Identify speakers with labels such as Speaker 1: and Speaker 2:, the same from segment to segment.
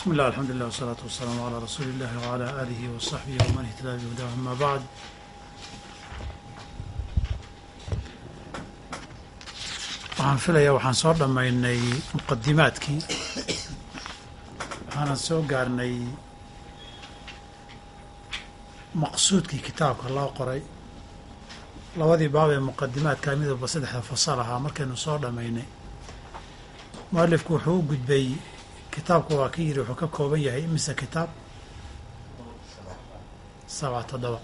Speaker 1: بسم الله الحمد لله والصلاة والسلام على رسول الله وعلى آله وصحبه ومن اهتدى بهداه أما بعد waxaan filayaa waxaan soo dhammaynay muqadimaadkii waxaanan soo gaarnay maqsuudkii kitaabka loo qoray labadii baab ee muqadimaadka mid walba saddexda fasal ahaa markaynu soo dhammaynay mualifku wuxuu u gudbay kitaabka waa ka yidhi wuxuu ka kooban yahay imise kitaab? Sabca toddoba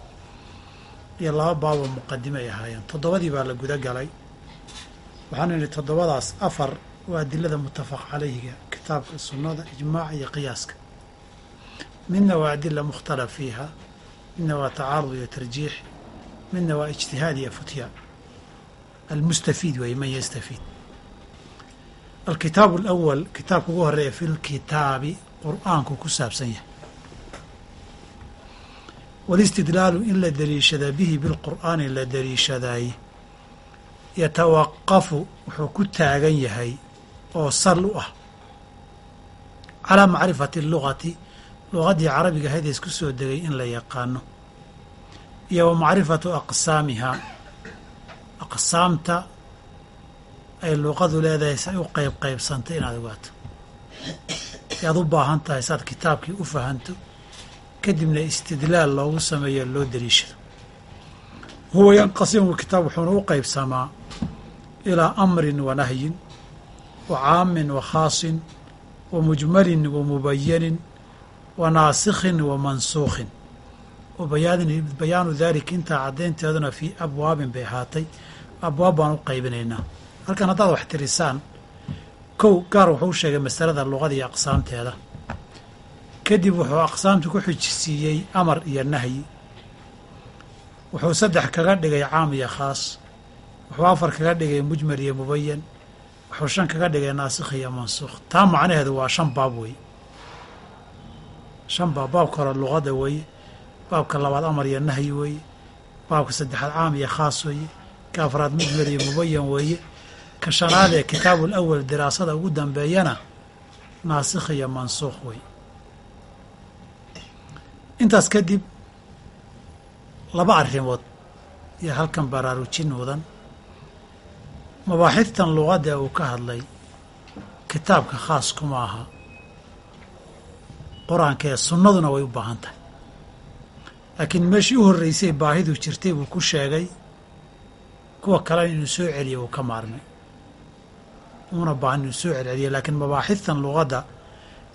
Speaker 1: iyo laba baaboo muqadimo ay ahaayeen. Toddobadii baa la guda galay. Waxaanu nidhi toddobadaas afar waa adilada muttafaq calayhiga kitaabka sunnada ijmaaca iyo qiyaaska. Midna waa adila mukhtalaf fiiha midna waa tacaarud iyo tarjiix midna waa ijtihaad iyo futya. Almustafiid weeye man yastafiid alkitaabu alawal kitaabka ugu horreeya fi lkitaabi qur'aanku ku saabsan yahay. Walistidlaalu in la daliishada bihi bilqur'aani la daliishadaay yatawaqafu wuxuu ku taagan yahay oo sal u ah. Calaa macrifati lugati luqaddii carabiga ahayd isku soo degay in la yaqaano. Iyo wa macrifatu aqsaamihaa aqsaamta ay luuqadu leedahay say u qayb qaybsantay inaad ogaato. Yaad u baahan tahay saad kitaabkii u fahanto kadibna istidlaal loogu sameeyo loo daliishado huwa yanqasimu kitaab wuxuuna u qaybsamaa ilaa amrin wa nahyin wa caamin wa khaasin wa mujmalin wa mubayanin wa naasikhin wa mansuukhin wa bayaanu daalika intaa caddaynteeduna fii abwaabin bay ahaatay abwaab baan u qaybinaynaa halkan haddaad wax tirisaan kow gaar wuxuu u sheegay masalada luqada iyo aqsaamteeda kadib wuxuu aqsaamta ku xijisiiyey amar iyo nahyi. Wuxuu saddex kaga dhigay caam iyo khaas. Wuxuu afar kaga dhigay mujmal iyo mubayan wuxuu shan kaga dhigay naasikh iyo mansuukh. Taa macnaheedu waa shan baab weeye shan baab baabka hore luqada weeye baabka labaad amar iyo nahyi weeye baabka saddexaad caam iyo khaas weeye ka afraad mujmal iyo mubayan weeye ka shanaad ee kitaabul awal diraasada ugu dambeeyana naasikh iyo mansuukh wey. Intaas kadib laba arrimood iyo halkan baraarujin mudan. Mabaaxidtan luqadda uu ka hadlay kitaabka khaas kuma aha. Qur'aanka ee sunnaduna way u baahan tahay. Laakiin meeshii u horreysay baahidu jirtay buu ku sheegay kuwa kalena inuu soo celiyo uu ka maarmay una baahan inuu soo celceliyo laakiin mabaaxidtan luqadda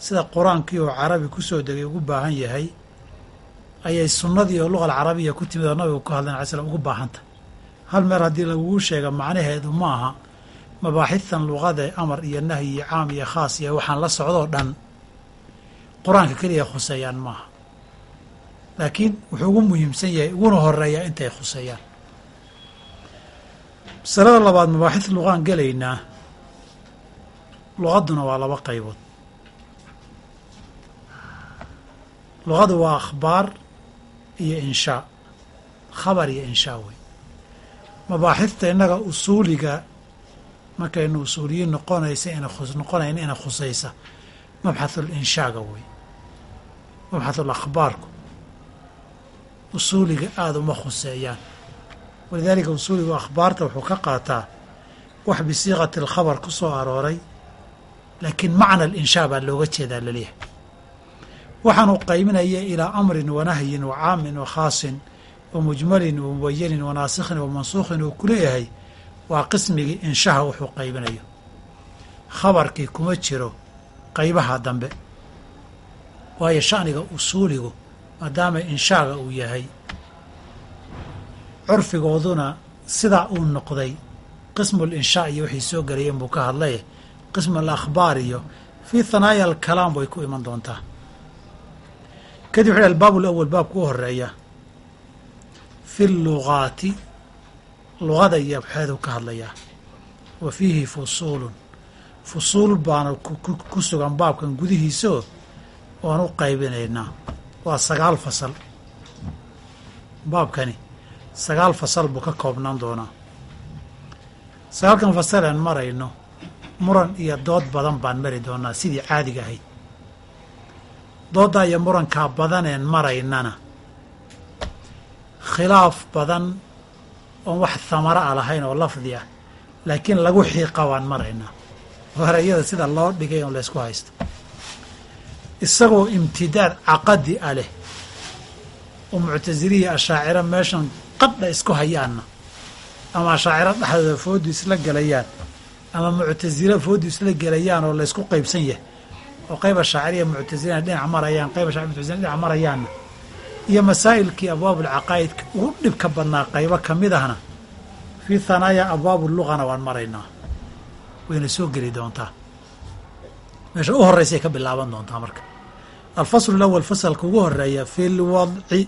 Speaker 1: sida qur'aankii oo carabi ku soo degay ugu baahan yahay ayay sunnadii oo luqa alcarabiya ku timid oo nabigu ka hadlan alay slam ugu baahan hal meer haddii laguu sheega macnaheedu ma aha mabaaxidtan luqada amar iyo nahyi iyo caam iyo khaas iyo waxaan la socdoo dhan qur'aanka keliya khuseeyaan maaha laakiin wuxuu ugu muhiimsan yahay uguna horeeyaa intay khuseeyaan. Masalada labaad mabaaxid luqaan gelaynaa luqadduna waa laba qaybood. Luqadu waa akhbaar iyo inshaa khabar iyo inshaa wey. Mabaaxidta innaga usuuliga markaynu usuuliyiin noqonaysa ina noqonayn ina khusaysa mabxathul inshaaga wey. Mabxathul akhbaarku. Usuuliga aada uma khuseeyaan. Walidaalika usuuligu akhbaarta wuxuu ka qaataa wax bisiiqati alkhabar ku soo arooray laakiin macna alinshaa baa looga jeedaa la leeyahay waxaanu qayminaya ilaa amrin wa nahyin wa caamin wa khaasin wa mujmalin wa mubayanin wa naasikhin wa mansuukhin uu ku leeyahay waa qismigii inshaha wuxuu qaybinayo. Khabarkii kuma jiro qaybaha dambe waayo sha'niga usuuligu maadaama inshaaga uu yahay curfigooduna sidaa uu noqday qismul inshaa iyo waxay soo gelayeen buu ka hadlaye qismul akhbaar iyo fii hanaaya alkalaam way ku iman doontaa. Kadib wuxu albaab alawal baabka u horreeya fi lugaati luqada iyo abxeedu ka hadlayaa wa fiihi fusuulun. Fusuul baana ku sugan baabkan gudihiisaoo waan u qaybinaynaa waa sagaal fasal. Baabkani sagaal fasal buu ka koobnaan doonaa. Sagaalkan fasal aan marayno muran iyo dood badan baan mari doonaa sidii caadiga ahayd. Dooddaa iyo murankaa badaneen maraynana. Khilaaf badan oon wax thamara a lahayn oo lafdi ah laakiin lagu xiiqa waan maraynaa. Oo erayada sida loo dhigay oon laysku haysto. Isagoo imtidaad caqadi a leh oo muctasiliya ashaaciro meeshan qadha isku hayaanna ama ashaaciro dhexdooda foodu isla gelayaan ama muctasilo foodu isla gelayaan oo laysku qaybsan yahay oo qayb ashaaciriya muctasilina dhinac marayaan qayb ashacir muctasilina dhinac marayaanna iyo masaa'ilkii abwaabulcaqaa'idka ugu dhibka badnaa qaybo ka mid ahna fii hanaaya abwaabu lugana waan maraynaa. Wayna soo geli doontaa. Meesha u horraysay ka bilaaban doontaa marka. Alfaslu lawal fasalka ugu horreeya fi lwadci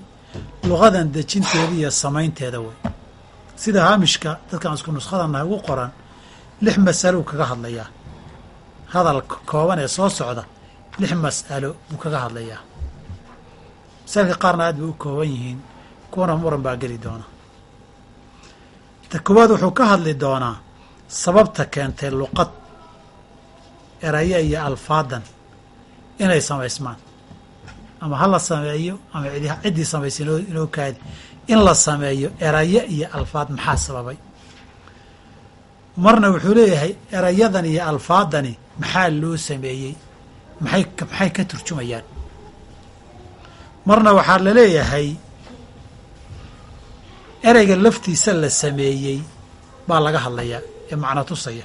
Speaker 1: lugadan dejinteeda iyo samaynteeda wey sida haamishka dadkaan isku nuskhadanahay ugu qoran lix masalo uu kaga hadlayaa. Hadalka kooban ee soo socda lix mas'alo buu kaga hadlayaa. Masailka qaarna aad bay u kooban yihiin kuwana muran baa geli doona. Ta koowaad wuxuu ka hadli doonaa sababta keentay luqad eraya iyo alfaadan inay samaysmaan. Ama ha la sameeyo ama ciddii samaysay inoo kaadi in la sameeyo erayo iyo alfaad maxaa sababay marna wuxuu leeyahay erayadan iyo alfaadani maxaa loo sameeyey? Maxay maxay ka turjumayaan? Marna waxaa la leeyahay ereyga laftiisa la sameeyey baa laga hadlayaa ee macno tusaya.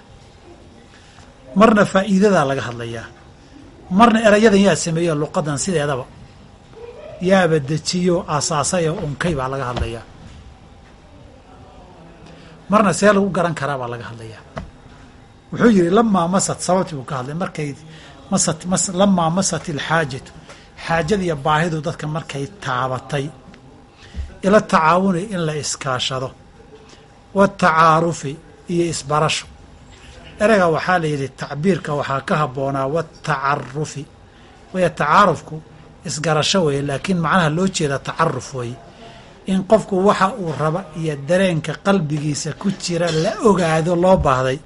Speaker 1: Marna faa'iidadaa laga hadlayaa. Marna erayadan yaa sameeyo luqadan sideedaba. Yaaba dejiyo aasaasay oo unkay baa laga hadlayaa marna see lagu garan karaa baa laga hadlayaa. Wuxuu yidhi lamaa masad sababtii buu ka hadlay. Markay masat mas lamaa masat ilxaajatu xaajadiiyo baahidu dadka markay taabatay. Ila tacaawuni in la iskaashado. Watacaarufi iyo isbarasho. Ereyga waxaa la yidhi tacbiirka waxaa ka habboonaa watacarufi waya tacaarufku isgarasho weeye laakiin macnaha loo jeeda tacaruf weeye in qofku waxa uu raba iyo dareenka qalbigiisa ku jira la ogaado loo baahday.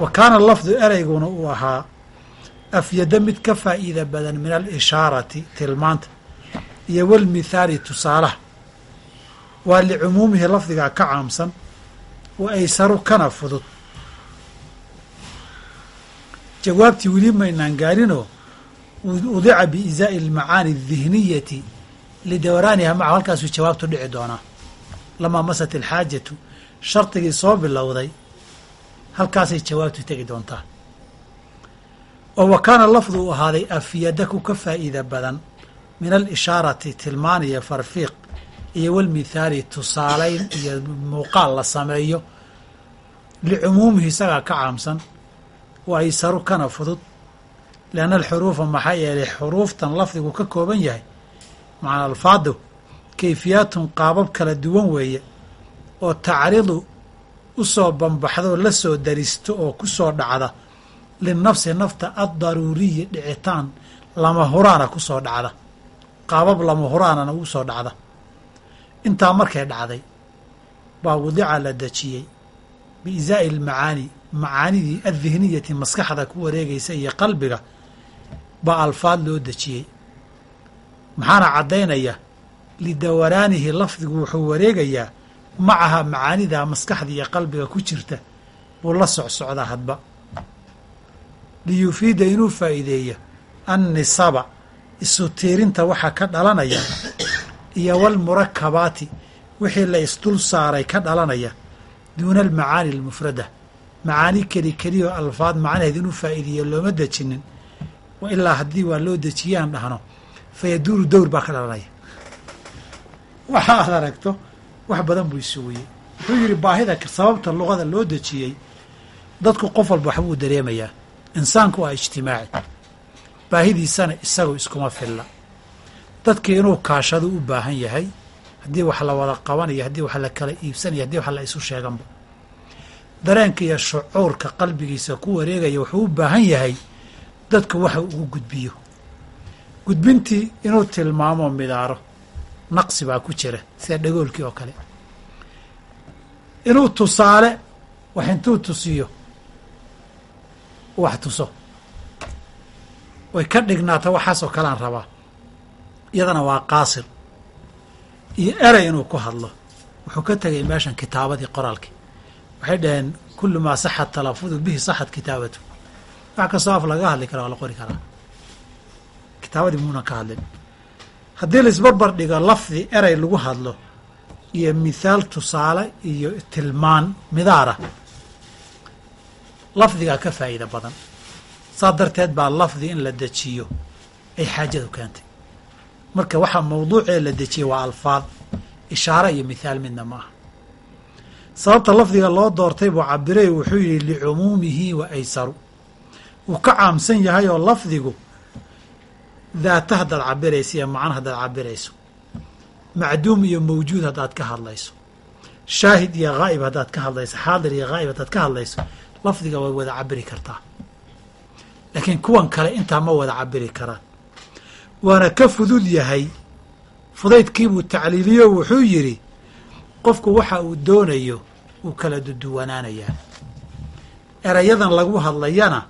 Speaker 1: Wa kaana lafdu ereyguna uu ahaa afyado mid ka faa'iida badan min alishaarati tilmaanta iyo walmithaali tusaalaha. Waa licumuumihi lafdigaa ka caamsan wa aysaru kana fudud. Jawaabtii weli maynaan gaarinoo udica biizaa'i almacaani adihniyati lidawraaniha maca halkaasuu jawaabtu dhici doonaa. Lamaa masat alxaajatu shardigii soo bilowday halkaasay jawaabtu tegi doontaa. Oo wa kaana lafdu uu ahaaday afyada ku ka faa'iida badan min alishaarati tilmaan iyo farfiiq iyo walmithaali tusaalayn iyo muuqaal la sameeyo licumuumihi isagaa ka caamsan wa aysaru kana fudud lianna alxuruufa maxaa yeelay xuruuftan lafdigu ka kooban yahay macna alfaadu kayfiyaatun qaabab kala duwan weeye oo tacridu u soo bambaxdoo la soo daristo oo ku soo dhacda linafsi nafta addaruuriyi dhicitaan lama huraana ku soo dhacda qaabab lama huraanana ugu soo dhacda. Intaa markay dhacday baa wadica la dejiyey biisaa'i almacaani macaanidii addihniyati maskaxda ku wareegaysa iyo qalbiga baa alfaad loo dejiyey maxaana caddaynaya lidawaraanihi lafdigu wuxuu wareegayaa macaha macaanidaa maskaxda iyo qalbiga ku jirta buu la socsocdaa hadba. Liyufiida inuu faa'iideeyo annisaba isu tiirinta waxaa ka dhalanaya iyo walmurakabaati wixii la isdul saaray ka dhalanaya duuna almacaani almufrada. Macaani keli keliyao alfaad macnaheed inuu faa'iideeyo looma dejinin ilaa haddii waa loo dejiyaan dhahno fayaduuru dowr baa ka dhalanaya waxa aad aragto wax badan buu isuwiyey wuxuu yidhi baahida sababta luqada loo dejiyey dadku qof walba waxbuu dareemayaa. Insaanku waa ijtimaaci. Baahidiisana isagu iskuma filla. Dadkii inuu kaashadu u baahan yahay haddii wax la wada qabanayo haddii wax la kala iibsanayo haddii wax la isu sheeganba. Dareenka iyo shucuurka qalbigiisa ku wareegaya wuxuu u baahan yahay dadku waxa ugu gudbiyo gudbintii inuu tilmaamo midaaro. Naqsi baa ku jira sida dhagoolkii oo kale. Inuu tusaale wax intuu tusiyo wax tuso. Oy ka dhignaato waxaasoo kalean rabaa. Iyadana waa qaasir. Iyo erey inuu ku hadlo. Wuxuu ka tegay meeshan kitaabadii qoraalkii. Waxay dhaheen kullu maa saxat talafudu bihi saxat kitaabatu. Wax kastoo af laga hadli kara waa la qori karaa kitaabadii muunan ka hadlin haddii la isbarbar dhigo lafdi erey lagu hadlo iyo mithaal tusaale iyo tilmaan midaara lafdigaa ka faa'iida badan. Saas darteed baa lafdi in la dejiyo ay xaajadu keentay. Marka waxaa mawduucee la dejiyey waa alfaad ishaare iyo mithaal midna ma aha. Sababta lafdiga loo doortay buu cabiray wuxuu yidhi licumuumihi wa aysaru. Wuu ka caamsan yahay oo lafdigu daata haddaad cabirayso iyo macno haddaad cabirayso macduum iyo mawjuud haddaad ka hadlayso. Shaahid iyo haa'ib haddaad ka hadlayso. Xaadir iyo haa'ib haddaad ka hadlayso. Lafdiga way wada cabiri kartaa. Laakiin kuwan kale intaa ma wada cabiri karaan. Waana ka fudud yahay. Fudaydkiibuu tacliiliyo wuxuu yidhi qofku waxa uu doonayo wuu kala duduwanaanayaa. Erayadan lagu hadlayana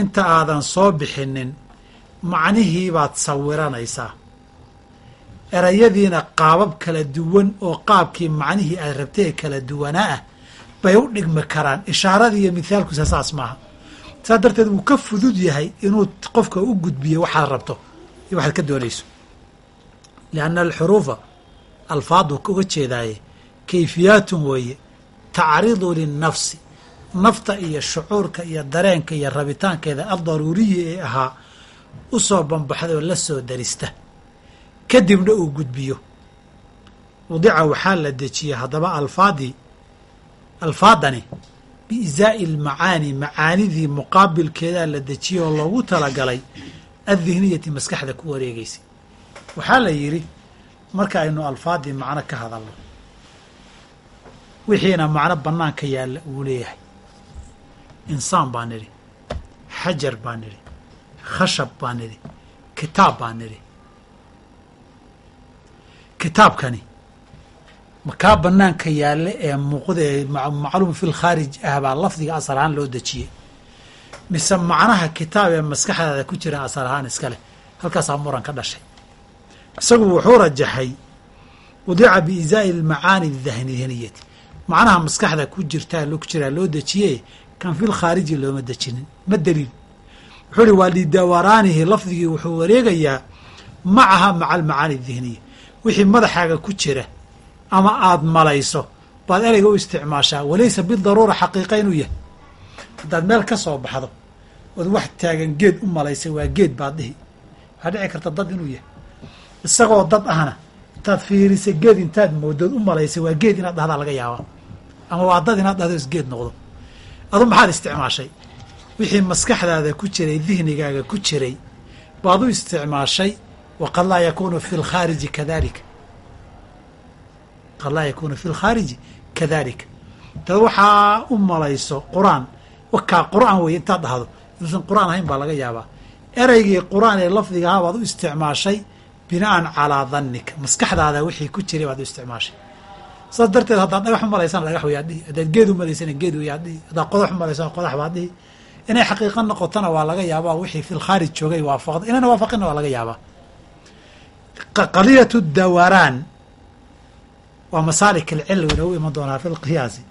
Speaker 1: inta aadan soo bixinin macnihii baad sawiranaysaa erayadiina qaabab kala duwan oo qaabkii macnihii aad rabtay ee kala duwanaa ah bay u dhigmi karaan. Ishaaradii iyo mithaalkusa saas maaha. Saas darteed wuu ka fudud yahay inuu qofka u gudbiyo waxaad rabto. Iyo waxaad ka doonayso. Lianna alxuruufa alfaadu uga jeedaaye kayfiyaatun weeye tacridu linnafsi. Nafta iyo shucuurka iyo dareenka iyo rabitaankeeda addaruuriyi ee ahaa u soo bambaxda oo la soo darista. Kadibna uu gudbiyo. Wadica waxaa la dejiyey haddaba alfaadii alfaadani biisaa'i almacaani macaanidii muqaabilkeedaa la dejiyey oo loogu talagalay addihniyati maskaxda ku wareegaysay waxaa la yidhi marka aynu alfaadii macno ka hadalno wixiina macno bannaanka yaalla uu leeyahay. Insaan baan nidhi xajar baan nidhi khashab baan nidhi kitaab baan nidhi. Kitaabkani makaa bannaanka yaalla ee muuqda ee macluum fi lkhaarij ah baa lafdiga asal ahaan loo dejiyey. Mise macnaha kitaab ee maskaxdaada ku jira asal ahaan iska leh halkaasaa muran ka dhashay. Isagu wuxuu rajaxay wadica biisaa'i almacaani dahniyaniyati macnaha maskaxda ku jirtaa ku jiraa loo dejiye kan fi lkhaariji looma dejinin ma daliil wuxuu ihi waa lidawaraanihi lafdigii wuxuu wareegayaa macaha maca almacaani dihniya wixii madaxaaga ku jira ama aada malayso baad ereyga u isticmaashaa walaysa bidaruura xaqiiqa inuu yahay. Haddaad meel ka soo baxdo ood wax taagan geed u malaysay waa geed baad dhihi waxaa dhici karta dad inuu yahay. Isagoo dad ahna intaad fiirisay geed intaad moodood u malaysay waa geed inaad dhahdaa laga yaabaa ama waa dad inaad dhahdo isgeed noqdo. Adu maxaad isticmaashay wixii maskaxdaada ku jiray dihnigaaga ku jiray baad u isticmaashay waqad laa yakuunu fi lkhaariji kadalika qad laa yakuunu fi lkhaariji kadalika dad waxaa u malayso qur'aan. Wakaa qur'aan weeye intaad dhahdo inuusan qur'aan ahayn baa laga yaabaa. Ereygii qur'aan ee lafdiga ahaa baad u isticmaashay bina'an calaa dannika maskaxdaada wixii ku jiray baad u isticmaashay. Saas darteed haddaad dhagax u malaysana dhagax wayaad dhihi haddaad geed u malaysana geed wayaad dhihi haddaad qodax u malaysana qodax baad dhihi inay xaqiiqa noqotona waa laga yaabaa wixii fi lkhaarij joogay waafaqda inayna waafaqinna waa laga yaabaa. Qadiyatu dawaraan waa masaalik alcilwi inoogu iman doonaa fi lqiyaasi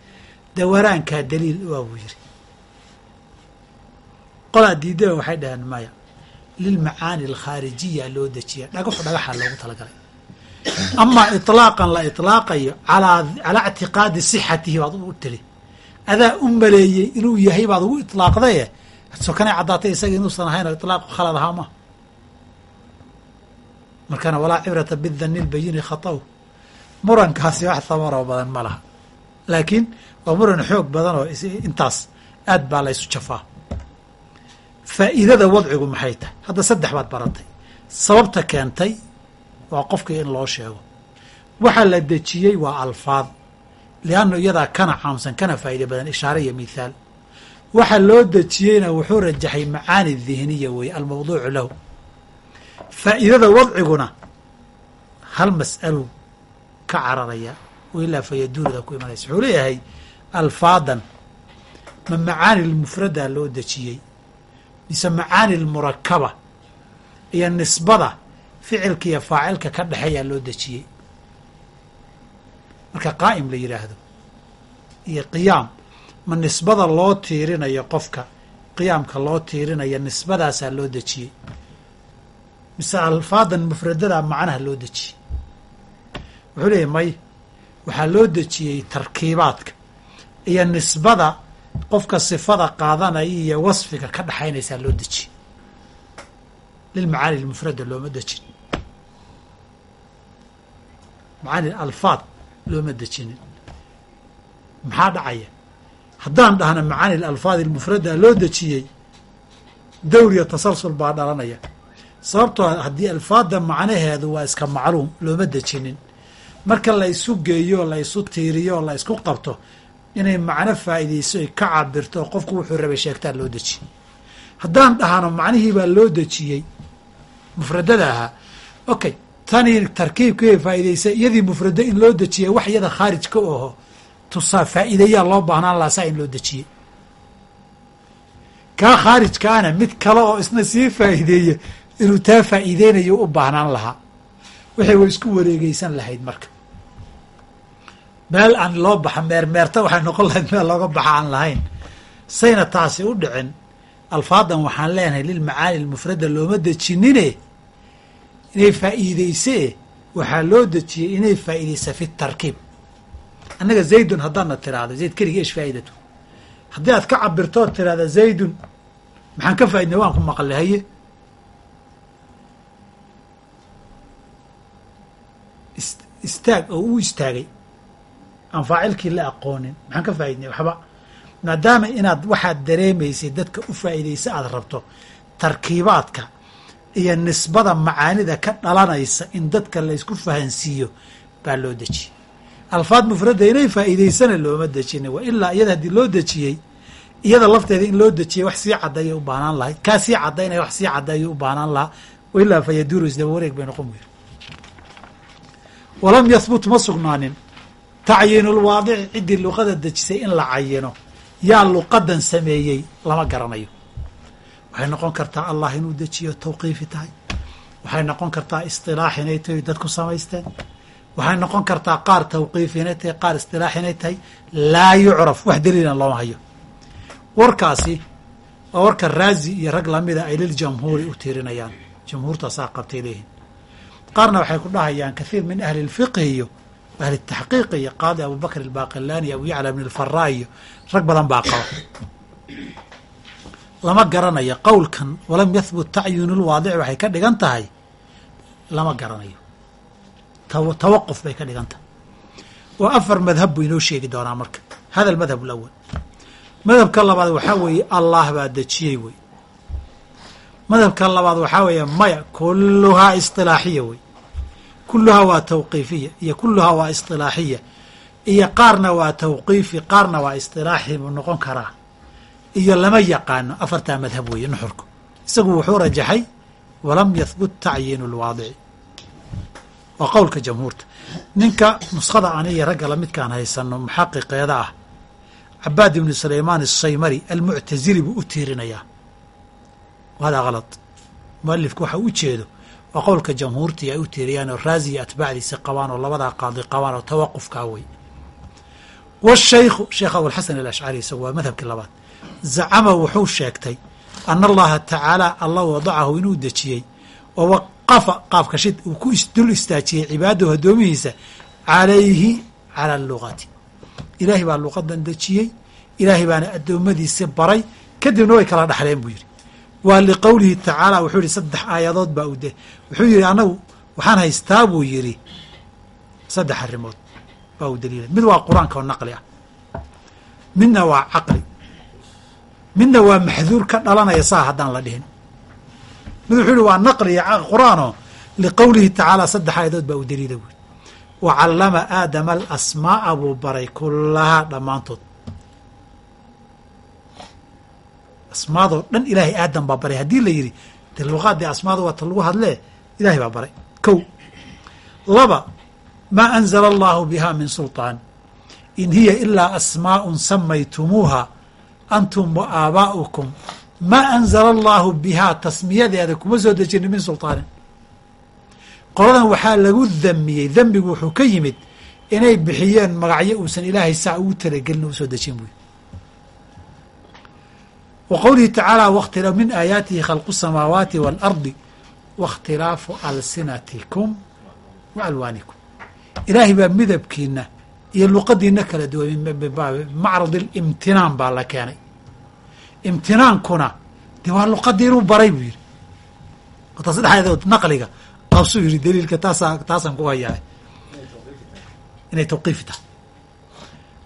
Speaker 1: dawaraankaa daliil waa buu yiri. Qolaa diidaba waxay dhaheen maya lilmacaani alkhaarijiya loo dejiya. Dhagaxu dhagaxa loogu talagalay. Amaa iطlaaqan la iطlaaqayo alaa calaa ictiqaadi sixatihi baad u tiri adaa u maleeyey inuu yahay baad ugu iطlaaqdaye sokanay caddaatay isaga inuusan ahayn oo iطlaaqu khalad ahaa ma. Markana walaa cibrata bidani lbayini khataw. Murankaasi wax hamaroo badan ma laha. Laakiin waa muran xoog badan oo intaas aad baa la ysu jafaa. Faa'iidada wadcigu maxay tahay? Hadda saddex baad baratay sababta keentay waa qofkii in loo sheego. Waxaa la dejiyey waa alfaad liannu iyadaa kana caamsan kana faa'iida badan ishaare iyo mithaal waxa loo dejiyeyna wuxuu rajaxay macaani dihniya weeye almawduucu lahu faa'iidada wadciguna hal mas'aluu ka cararaya ilaa fayaduurida ku imanaysa wuxuu leeyahay alfaadan ma macaani lmufradaa loo dejiyey mise macaani lmurakaba iyo nisbada ficilka iyo faacilka ka dhexeeyaa loo dejiyey marka qaa'im la yidhaahdo iyo qiyaam. Ma nisbada loo tiirinayo qofka? Qiyaamka loo tiirinayo nisbadaasaa loo dejiyey. Mise alfaadan mufradadaa macnaha loo dejiyey. Wuxuu leeyahy may waxaa loo dejiyey tarkiibaadka. Iyo nisbada qofka sifada qaadanaya iyo wasfiga ka dhexaynaysaa loo dejiyey. Lilmacaani lmufrada looma dejin. Macaani alfaad looma dejinin. Maxaa dhacaya? Haddaan dhahna macaani alfaad ilmufrada loo dejiyey dowr iyo tasalsul baa dhalanaya. Sababtoo haddii alfaadda macnaheedu waa iska macluum looma dejinin. Marka la isu geeyo la isu tiiriyo la isku qabto inay macno faa'iidayso ay ka cabirto oo qofku wuxuu rabay sheegtaa loo dejiyey haddaan dhahano macnihii baa loo dejiyey mufradada ahaa okay tanii tarkiibkay faa'iidaysay iyadii mufrado in loo dejiyay wax iyada khaarij ka oho tusaa faa'iideeyaa loo baahnaan lahaa saa in loo dejiyey kaa khaarijkaana mid kale oo isna sii faa'iideeya inuu taa faa'iideynayo u baahnaan lahaa. Waxay way isku wareegeysan lahayd marka. Meel aan loo baxa meermeerta waxay noqon lahayd meel looga baxa aan lahayn. Sayna taasi u dhicin. Alfaadan waxaan leenahay lilmacaani lmufrada looma dejinine inay faa'iideysee waxaa loo dejiyey inay faa'iideysa fi tarkiib. Annaga zaydun haddaadna tiraahdo zayd keligii ish faa'idatu haddii aad ka cabirtood tiraahda zaydun maxaan ka faa'idnay waan ku maqlay haye. Istaag oo u istaagay aan faacilkii la aqoonin maxaan ka faa'idnay waxba. Maadaama inaad waxaad dareemaysay dadka u faa'iidaysa aada rabto tarkiibaadka iyo nisbada macaanida ka dhalanaysa in dadka laysku fahansiiyo baa loo dejiyey alfaad mufradda inay faa'iidaysana looma dejinin wa ilaa iyada haddii loo dejiyey iyada lafteeda in loo dejiyey wax sii caddeeyay u baahnaan lahayd. Kaa sii caddaynaya wax sii caddeeyo u baahnaan lahaa. Wa ilaa fa yaduuru isdaba wareeg bay noqon weyr walam yahbut ma sugnaanin. Tacyiinu lwaadici ciddii luqada dejisay in la cayino yaa luqadan sameeyey lama garanayo waxay noqon kartaa allah inuu dejiyo tawqiifi tahay. Waxay noqon kartaa istilaax inay tahay dadku samaysteen. Waxay noqon kartaa qaar tawqiifi inay tahay qaar istilaax inay tahay. Laa yucraf. Wax daliilan looma hayo. Warkaasi waa warka raazi iyo rag lamida ay liljamhuuri u tiirinayaan. Jamhuurtaasaa qabtay leeyihiin qaarna waxay ku dhahayaan kathiir min ahli lfiqhi iyo ahli taxqiiq iyo qaadi abubakr albaqilani abu yacla bn alfaraa iyo rag badan baa qaba lama garanayo. Qowlkan walam yahbut tacyinu lwaadic waxay ka dhigan tahay lama garanayo. Tawaquf bay ka dhigan tahay. Oo afar madhab buu inoo sheegi doonaa marka. Hada almadhab alawal madhabka labaad waxaa weeye allah baa dejiyey wey. Madhabka labaad waxaa weeye maya kulluhaa isilaaxiya wey. Kulluhaa waa tawqiifiya iyo kulluhaa waa isilaaxiya iyo qaarna waa tawqiifi qaarna waa isilaaxi buu noqon karaa iyo lama yaqaano afartaa madhab weeye nuxurku. Isagu wuxuu rajaxay walam yahbut tacyiinu lwaadici waa qowlka jamhuurta. Ninka nuskhada aniyo ragga lamidkaan haysano muxaqiqeeda ah cabaad ibnu sulaymaan asaymari almuctazili buu u tiirinayaa. Hada kalad mualifku waxa u waa qowlka jamhuurtii ay u tiiriyaan oo raaziya atbaacdiisi qabaan oo labadaa qaadi qabaan oo tawaqufkaa wey washaykhu sheekh abulxasan alashcari isagu waa madhabkii labaad zacama wuxuu sheegtay ana allaha tacaala allah wadacahu inuu dejiyey oo waqafa qaabka shid uu ku dul istaajiyey cibaadahu addoomihiisa calayhi cala alluqati ilaahay baa luqadan dejiyey ilaahay baana addoommadiisi baray kadibna way kala dhexleen buu yidhi. Waa liqowlihi tacaala wuxuu yihi saddex aayadood baa ude wuxuu yidhi anagu waxaan haystaa buu yidhi. Saddex arrimood baa u daliila. Mid waa qur'aanka oo naqli ah midna waa caqli midna waa maxduur ka dhalanaya saa haddaan la dhihin. Mid wuxuu yihi waa naqli iyo qur'aanoo liqowlihi tacaala saddex aayadood baa u daliila buu wa callama aadama alasmaa'a buu baray kullahaa dhammaantood. Asmaadoo dhan ilaahay aadam baa baray. Haddii la yidhi de luqaadii asmaada waa lagu hadlee ilahay baa baray. Kow laba maa anzala allahu biha min sulطaan in hiya ilaa asmaaءun samaytumuuha antum wa aabaa'ukum maa anzala allahu bihaa tasmiyadeeda kuma soo dejinin min sultaanin qoladan waxaa lagu damiyey dembigu wuxuu ka yimid inay bixiyeen magacyo uusan ilaahay saa ugu talagelin u soo dejin buy wa qowlihi tacaala wktila min aayaatihi khalqu الsamaawaati wاlardi waاkhtilaafu alsinatikum wa alwaanikum ilaahay baa midabkiina iyo luqadiina kala duwan macrad اlimtinaan baa la keenay imtinaankuna de waa luqadii inuu baray buu yidhi. Taas dhexdeed naqliga. Qabsuu yidhi daliilka taasaa taasaan ku hayaa inay tawqiifi tahay.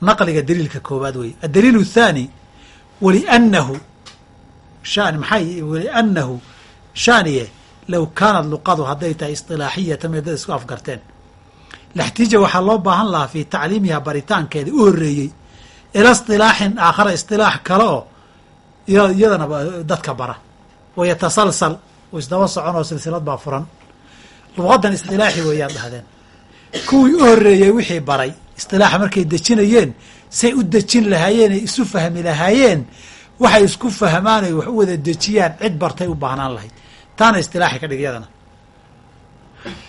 Speaker 1: Naqliga daliilka koowaad wey addaliil الthaani waliannahu shani maxay waliannahu shaaniye low kaanat luqadu hadday tahay isilaaxiyatan may dad isku afgarteen. Laxtiija waxaa loo baahan lahaa fii tacliimiha baritaankeeda u horreeyey ila isilaaxin aakhara isilaax kale oo iyadana dadka bara. Wayatasalsal u isdaba socon oo silsilad baa furan. Luqadan isilaaxi weeyaan dhahdeen. Kuwii u horreeyey wixii baray isilaaxa markay dejinayeen say u dejin lahaayeen ay isu fahmi lahaayeen waxay isku fahmaan ay wax u wada dejiyaan cid bartay u baahnaan lahayd. Taana istilaaxi ka dhig iyadana.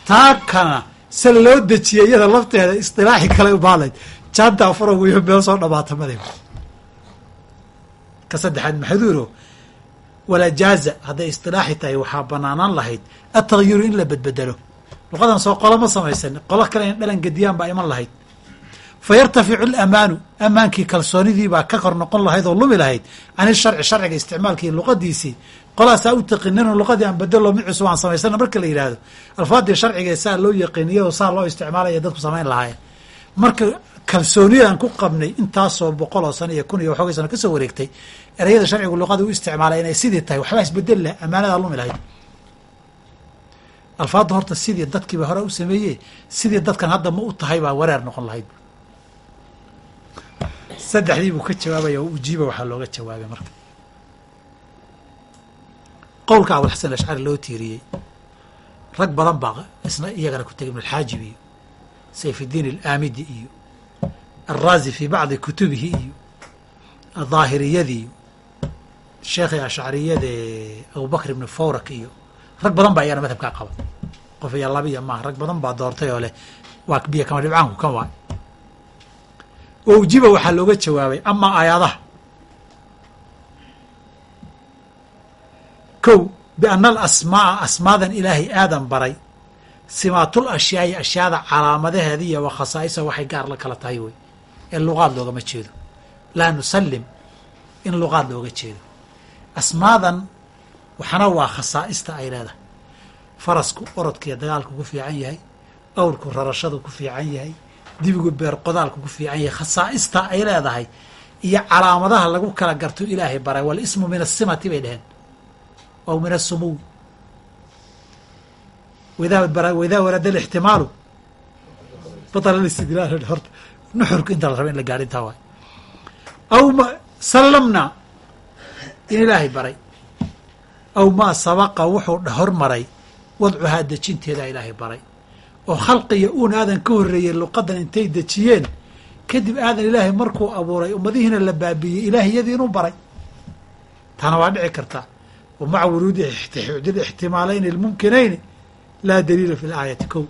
Speaker 1: Taa kana se loo dejiyay iyada lafteeda istilaaxi kale u baahan lahayd jaantaa furagu iyo meel soo dhamaata maday ka saddexaad walaa jaaza hadday istilaaxi tahay waxaa banaanaan lahayd atagyuru in la bedbedelo. Luqadan soo qolo ma samaysan qolo kale in dhalan gediyaan baa iman lahayd. Fa yartaficu alamaanu amaankii kalsoonidii baa ka kor noqon lahayd oo lumi lahayd can isharci sharciga isticmaalkii luqadiisii. Qolaasaa u taqiinino luqadii aan bedelo mid cusub aan samaysana marka la yidhaahdo alfaadii sharciga saa loo yaqiiniyo oo saa loo isticmaalaya dadku samayn lahaayeen. Marka kalsooniyadaan ku qabnay intaasoo boqol oo sano iyo kun iyo waxoogay sano ka soo wareegtay ereyada sharcigu luqada u isticmaalay inay sidii tahay waxbaa isbeddel leh amaanadaa lumi lahayd. Alfaadda horta sidii dadkiiba hore u sameeye sidii dadkan hadda ma u tahay baa wareer noqon lahayd. Saddexdii buu ka jawaabaya ujiiba waxaa looga jawaabay marka. Qowlka abulxasan ashcari loo tiiriyey rag badan baa isna iyagana ku tegay ibnulxaajib iyo sayfiddiin alaamidi iyo alraazi fii bacdi kutubihi iyo daahiriyadii iyo sheekhi ashcariyade abubakr ibni fawrak iyo rag badan baa iyana madhabkaa qaba qof iyo laba iyo maaha rag badan baa doortay oo leh waa biyo kama dhibcaanku kan waay oo ujiba waxaa looga jawaabay amaa aayadaha kow biana alasmaaa asmaadan ilaahay aadan baray simaatul ashyaa'i ashyaada calaamadaheeda iyo wa khasaa'isa waxay gaar la kala tahay wey ee luqaad loogama jeedo. Laa nusallim in luqaad looga jeedo. Asmaadan waxana waa khasaa'ista ay leedahay. Farasku orodkiiyo dagaalku ku fiican yahay awrku rarashadu ku fiican yahay dibigu beer qodaalku ku fiican yahay khasaa'ista ay leedahay iyo calaamadaha lagu kala garto ilaahay baray walismu min asimati bay dheheen aw min asumuw waidaa warada alixtimaalu batala istidlaal horta nuxurka inta la raba in la gaadho intaa waay aw ma sallamna in ilaahay baray. Aw maa sabaqa wuxuu hormaray wadcuhaa dejinteedaa ilaahay baray. Oo khalqiga uun aadan ka horreeyey luqadan intay dejiyeen kadib aadan ilaahay markuu abuuray ummadihiina la baabiiyey ilaahiyadii inuu baray. Taana waa dhici kartaa wa maca wuruudi ixtimaalayni almumkinayni laa daliila fi laayati kow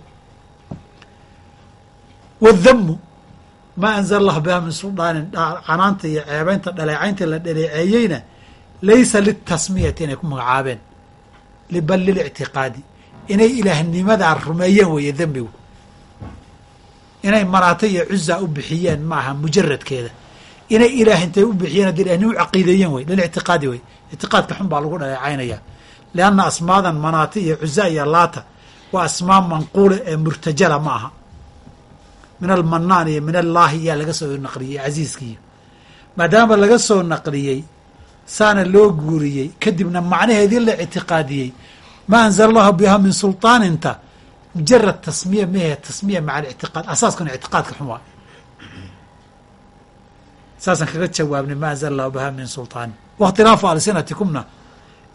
Speaker 1: maa anzala allahu biha min suldaanin canaanta iyo ceebeynta dhaleecaynta la dhaleeceeyeyna laysa litasmiyati inay ku magacaabeen. Bal lilictiqaadi. Inay ilaahnimadaa rumeeyeen weeye dembigu. Inay maraata iyo cuzaa u bixiyeen maaha mujaradkeeda inay ilaah intay u bixiyeen haddii ilahnimo u caqiideeyeen wey lilictiqaadi wey ictiqaadka xun baa lagu dhaleecaynaya lianna asmaadan manaata iyo cuza iyo laata waa asmaa manquula ee murtajala ma aha min almanaan iyo min allaahi yaa laga soo naqliyey casiiskiiyo maadaama laga soo naqliyey saana loo guuriyey kadibna macnaheedii la ictiqaadiyey maa anzala allahu biha min sultaaninta mujarad tasmiya mehe tasmiya maca alictiqaad asaaskan ictiqaadka xun waa. Saasaan kaga jawaabnay maa anzala allahu biha min sultaanin wakhtilaafu alsinatikumna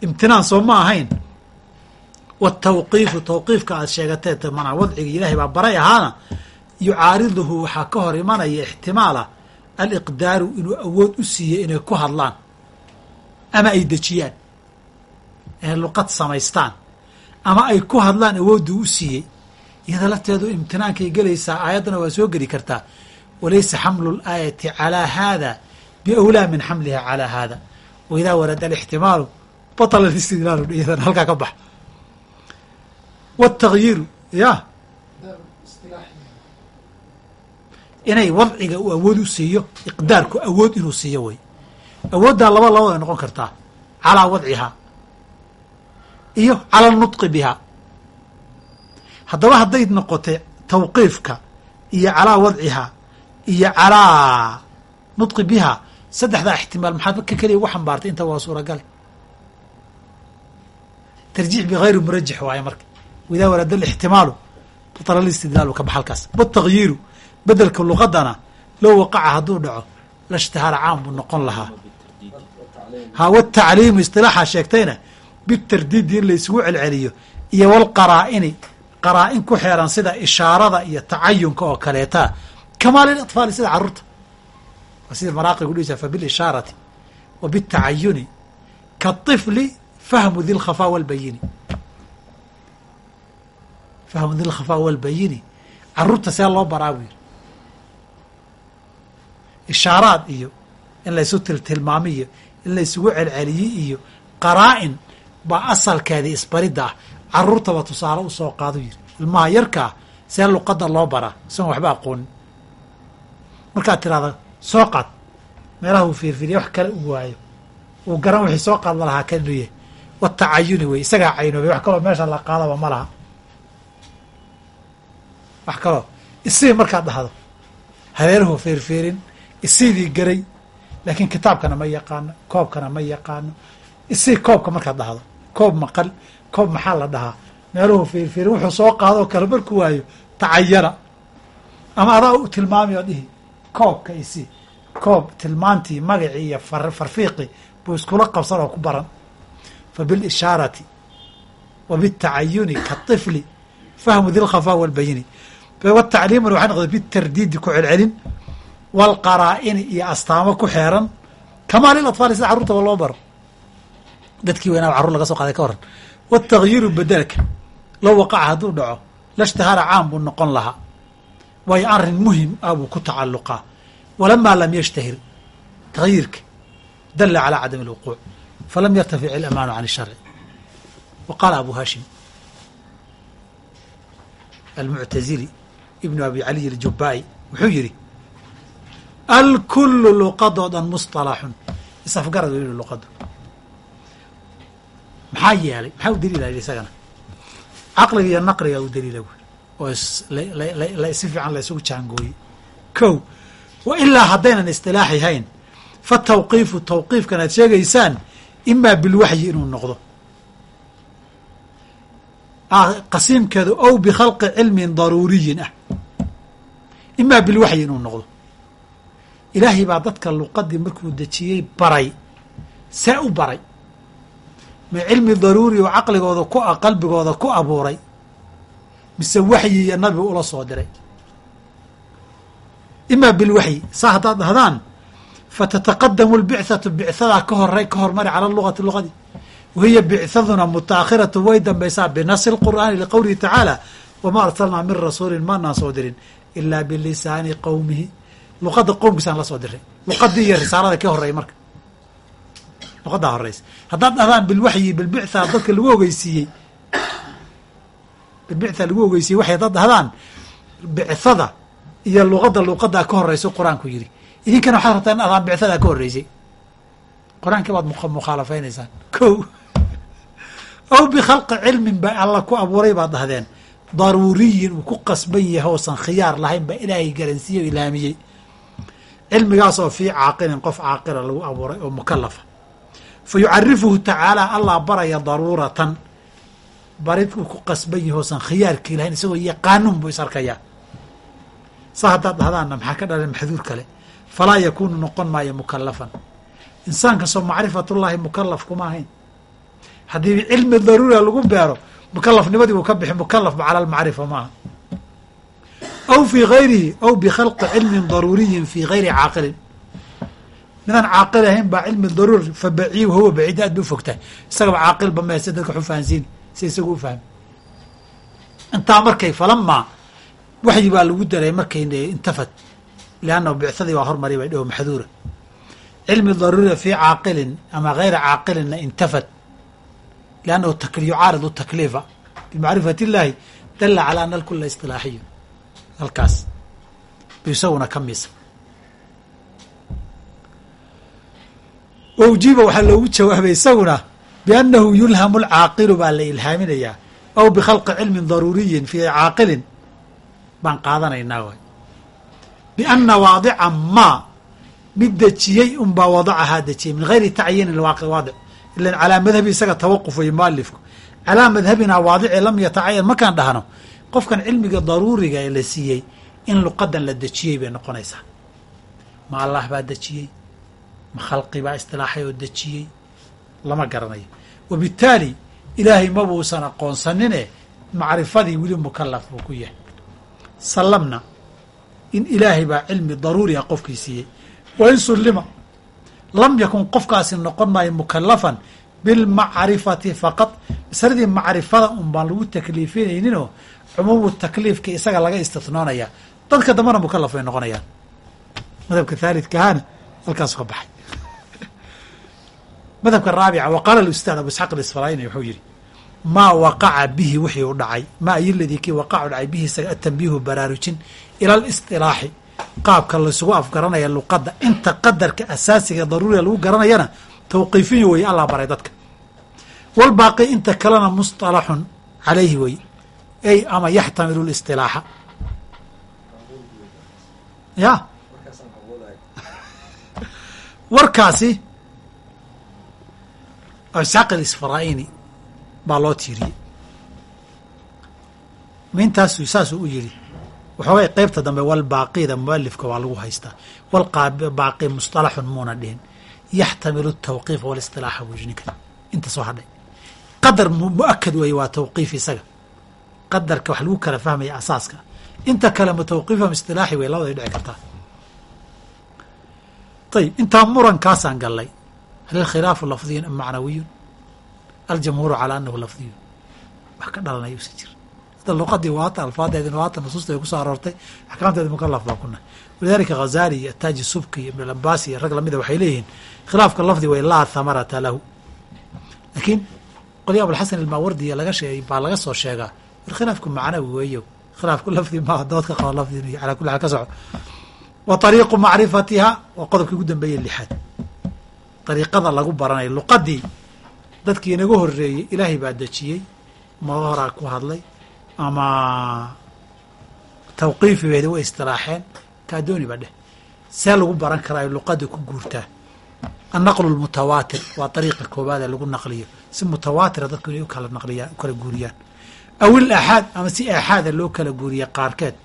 Speaker 1: imtinaan soo ma ahayn. Watawqiifu tawqiifka aad sheegatee mana wadcigii ilaahay baa baray ahaana yucaariduhu waxaa ka hor imanaya ixtimaala aliqdaaru inuu awood u siiyey inay ku hadlaan ama ay dejiyaan ee luqad samaystaan ama ay ku hadlaan awoodduu u siiyey. Iyada lafteedu imtinaankay gelaysaa aayaddana waa soo geli kartaa walaysa xamlu laayati calaa haada biawlaa min xamliha calaa haada. Waidaa warada alixtimaalu batala istidlaalu iyadana halkaa ka bax wاtagyiiru ya inay wadciga uu awood u siiyo iqdaarku awood inuu siiyo wey awooddaa laba labad noqon kartaa. Calaa wadcihaa. Iyo cala nutqi bihaa. Haddaba hadday noqotay tawqiifka iyo calaa wadcihaa iyo calaa nutqi bihaa saddexdaa ixtimaal maxaad ka keliya ugu xambaartay inta waa suuragale tarjiix bigayri murajix waaye marka. Widaa warada alixtimaalu batala ka bax halkaas watagyiiru bedelka luqadana low waqaca hadduu dhaco lashtahara caam buu noqon lahaa. Ha watacliimu istilaaxaa sheegtayna bitardiidi in la isugu celceliyo iyo walqaraa'ini qaraa-in ku xeeran sida ishaarada iyo tacayunka oo kaleetaa kamaa lilatfaali sida carruurta. Waa sida maraaqigu dhisa fabilishaarati wa bitacayuni kaطifli fahmu di lkhafaa walbayini fahmu di lkhafaa walbayini carruurta see loo baraa buu yiri ishaaraad iyo in laysu tiltilmaamiyo in laysugu celceliyo iyo qaraa-in baa asalkeedii isbaridda ah. Carruurtaba tusaale u soo qaadu yiri ilmaha yarkaa see luqadda loo baraa isagoon waxba aqoonin. Markaad tirahda soo qaad. Meelaha uu fiirfiiriya wax kale u waayo. Uu garan wixii soo qaadma lahaa kan inuu yahay. Watacayuni wey isagaa caynoobay. Wax kaloo meesha la qaadaba ma laha. Wax kaloo isii markaad dhahdo hareeruhu fiirfiirin isiidii garay laakiin kitaabkana ma yaqaano koobkana ma yaqaano. Isii koobka markaad dhahdo koob maqal koob maxaa la dhahaa? Meeluhu fiirfiirin wuxuu soo qaadoo kale markuu waayo tacayana ama adaa u tilmaami oo dhihi koobka isii koob tilmaantii magacii iyo farfiiqii buu iskula qabsan oo ku baran. Fa bilishaarati wa bitacayuni kaطifli fahmu di lkhafaa walbayini watacliimuna waxay noqday bitardiidi ku celcelin walqaraa'ini iyo astaamo ku xeeran kamaa lilatfaali sida carruurtaba loo baro dadkii weynaaba carruur laga soo qaaday ka waran watagyiiru bedelka low waqaca hadduu dhaco lashtahara caam buu noqon lahaa waayo arrin muhiim ah buu ku tacalluqaa walamaa lam yashtahir tagyiirka dala calaa cadami alwuquuc falam yartafic ilamaanu can الsharci wa abu hashim almuctazili ibnu abi caliy aljubaa'i wuxuu yidhi alkulu luqadoo dhan musطalaxun isafgarad u yihi luqadu maxaa yeelay? Maxaa u daliila yidhi isagana? Caqliga iyo naqliga u daliila buuri oo si fiican la isugu jaangooyey. Kow wa ilaa haddaynan istilaaxi hayn fa tawqiifu tawqiifkan aad sheegaysaan imaa bilwaxyi inuu noqdo. Qasiimkeedu ow bikhalqi cilmin daruuriyin ah. Imaa bilwaxyi inuu noqdo ilaahay baa dadka luqadii markuu dejiyey baray see u baray. Ma cilmi daruuri oo caqligooda ku qalbigooda ku abuuray mise waxyi iyo nabi ula soo diray? Imaa bilwaxyi saa haddaad dhahdaan fatataqadamu lbicthatu bicthadaa ka horey ka hormari cala lugati luqadii wahiya bicthaduna mutaakhiratu way dambaysaa binasi lqur'aani liqowlihi tacaala wamaa arsalnaa min rasuulin maanaan soo dirin ilaa bilisaani qowmihi luqadda qowmkiisaan la soo diray luqadii iyo risaalada ka horey marka. Luqadaa horeysa haddaad dhahdaan bilwaxyi bilbictha dadka lagu ogeysiiyey. Bilbictha lagu ogeysiiyey waxay haddaad dhahdaan bicthada iyo luqadda luqadaa ka horeysa qur'aanku yidhi. Idinkana waxaad rabtaa in adaan bicthadaa ka horreysay. Qur'aankii baad mukhaalafeynaysaan ko aw bikhalqi cilmin ba alla ku abuuray baad dhahdeen. Daruuriyin uu ku qasban yahay oosan khiyaar lahayn baa ilaahay garansiiye o ilaamiyey cilmigaas oo fii caaqilin qof caaqila lagu abuuray oo mukalafa fa yucarifuhu tacaala allah baraya daruuratan. Barid uu ku qasban yahay oosan khiyaarkii lahayn isagoo yaqaanuun buu is arkayaa. Saa haddaad dhahdaanna maxaa ka dhalan maxduur kale? Falaa yakuunu noqon maayo mukalafan insaankastoo macrifatullaahi mukalaf kuma ahayn. Haddii cilmi daruuriga lagu beero mukalafnimadii uu ka bixi mukalafba cala almacrifa maaha aw fii gayrihi aw bikhalqi cilmin daruuriyin fii gayri caaqilin midaan caaqil ahayn baa cilmi daruur fa baciid huwa baciid aad ba u fogtahay isagaba caaqilba meese dadka waxu fahansiini si isagu u intaa markay falamaa waxyi baa lagu daray markay intafad liannahu bicadii waa hormari bay dhow maxduura cilmi daruura fii caaqilin ama gayra caaqilinna intafad liannahu yucaaridu takliifa bimacrifat illaahi dala calaa ana alkula istilaaxiyu halkaas. Isaguna ka misa wa ujiiba waxaa loogu jawaabay isaguna biannahu yulhamu alcaaqilu baa la ilhaaminayaa aw bikhalqi cilmin daruuriyin fii caaqilin baan qaadanaynaa waay. Bianna waadica maa mid dejiyey unbaa wadacahaa dejiyey min gayri tacyiinin waaqi waadic. Ilan calaa madhabi isaga tawaquf wey mualifku calaa madhabinaa waadici lam yatacayan markaan dhahno qofkan cilmiga daruuriga ee la siiyey in luqadan la dejiyey bay noqonaysaa. Ma allah baa dejiyey? Ma khalqi baa istilaaxay oo dejiyey? Lama garanayo. Wabittaali ilaahay mabuusan aqoonsanine macrifadii weli mukalaf buu ku yahay. Sallamna in ilaahay baa cilmi daruuri ah qofkii siiyey. Wa in sullima lam yakun qofkaasi noqon maayo mukalafan bilmacrifati faqad masaladii macrifada un baan lagu takliifinayninoo cumuumu takliifka isaga laga istitnoonaya dadka dambana mukalaf bay noqonayaan madhabka thaalidkahaana halkaas ka baxay. Madhabka raabica wa qaala ustaad abu isxaaq isfaraayini wuxuu yihi maa waqaca bihi wixii u dhacay maa iyo ladii kii waqaca u dhacay bihi isaga atanbiihu baraarujin ila alistilaaxi qaabka laysugu afgaranaya luqadda inta qadarka asaasiga daruuriga lagu garanayana tawqiifiyo weye allah baray dadka. Walbaaqi inta kalena musطalaxun calayhi wey ay ama yaxtamilu listilaaxa ya warkaasi isxaaq alisfaraa'ini baa loo tiiriyey mintaasu saasuu u yidhi waxoogay qeybta dambe walbaaqida mualifka waa lagu haystaa walbaaqi musطalaxun muuna dhihin yaxtamilu الtawqiif walisطilaaxa buu yidhi ninkan inta soo hadhay qadar muakad weeye waa tawqiif isaga qadarka wax lagu kala fahmaya asaaska. Inta kale ma tawqiifam istilaaxi wey labaday dhici kartaa. Ayib intaa murankaasaan gallay hal ilkhilaafu lafdiyun am macnawiyun? Aljamhuuru calaa anahu lafdiyun. Wax ka dhalanaya usi jir. Sida luqadii waata alfaadeedin waata nusuusta ay ku soo aroortay axkaamteeda mukalaf baa kuna walidalika khazali iyo ataaji subki iyo ibn iyo rag lamida waxay leeyihiin khilaafka lafdi way laa thamarata lahu. Laakiin qolya ilmaawardi laga sheegay baa laga soo sheegaa war khilaafku macnawi weeyo khilaafku lafdi maaha dood ka qaba lafdi calaa kulli xaal ka soco wa ariiqu macrifatiha waa qodobkii ugu dambeeyey lixaad ariiqada lagu baranayo luqadii dadkii inaga horeeyey ilaahay baa dejiyey mada horaa ku hadlay ama tawqiifi beedi way istilaaxeen kaadooni ba dheh see lagu baran karaa ay luqada ku guurtaa annaqlu lmutawaatir waa ariiqa koowaad ee lagu naqliyo si mutawaatira dadku inay u kala naqliyaan u kala guuriyaan aw il axaad ama si aaxaada loo kala guuriya qaarkeed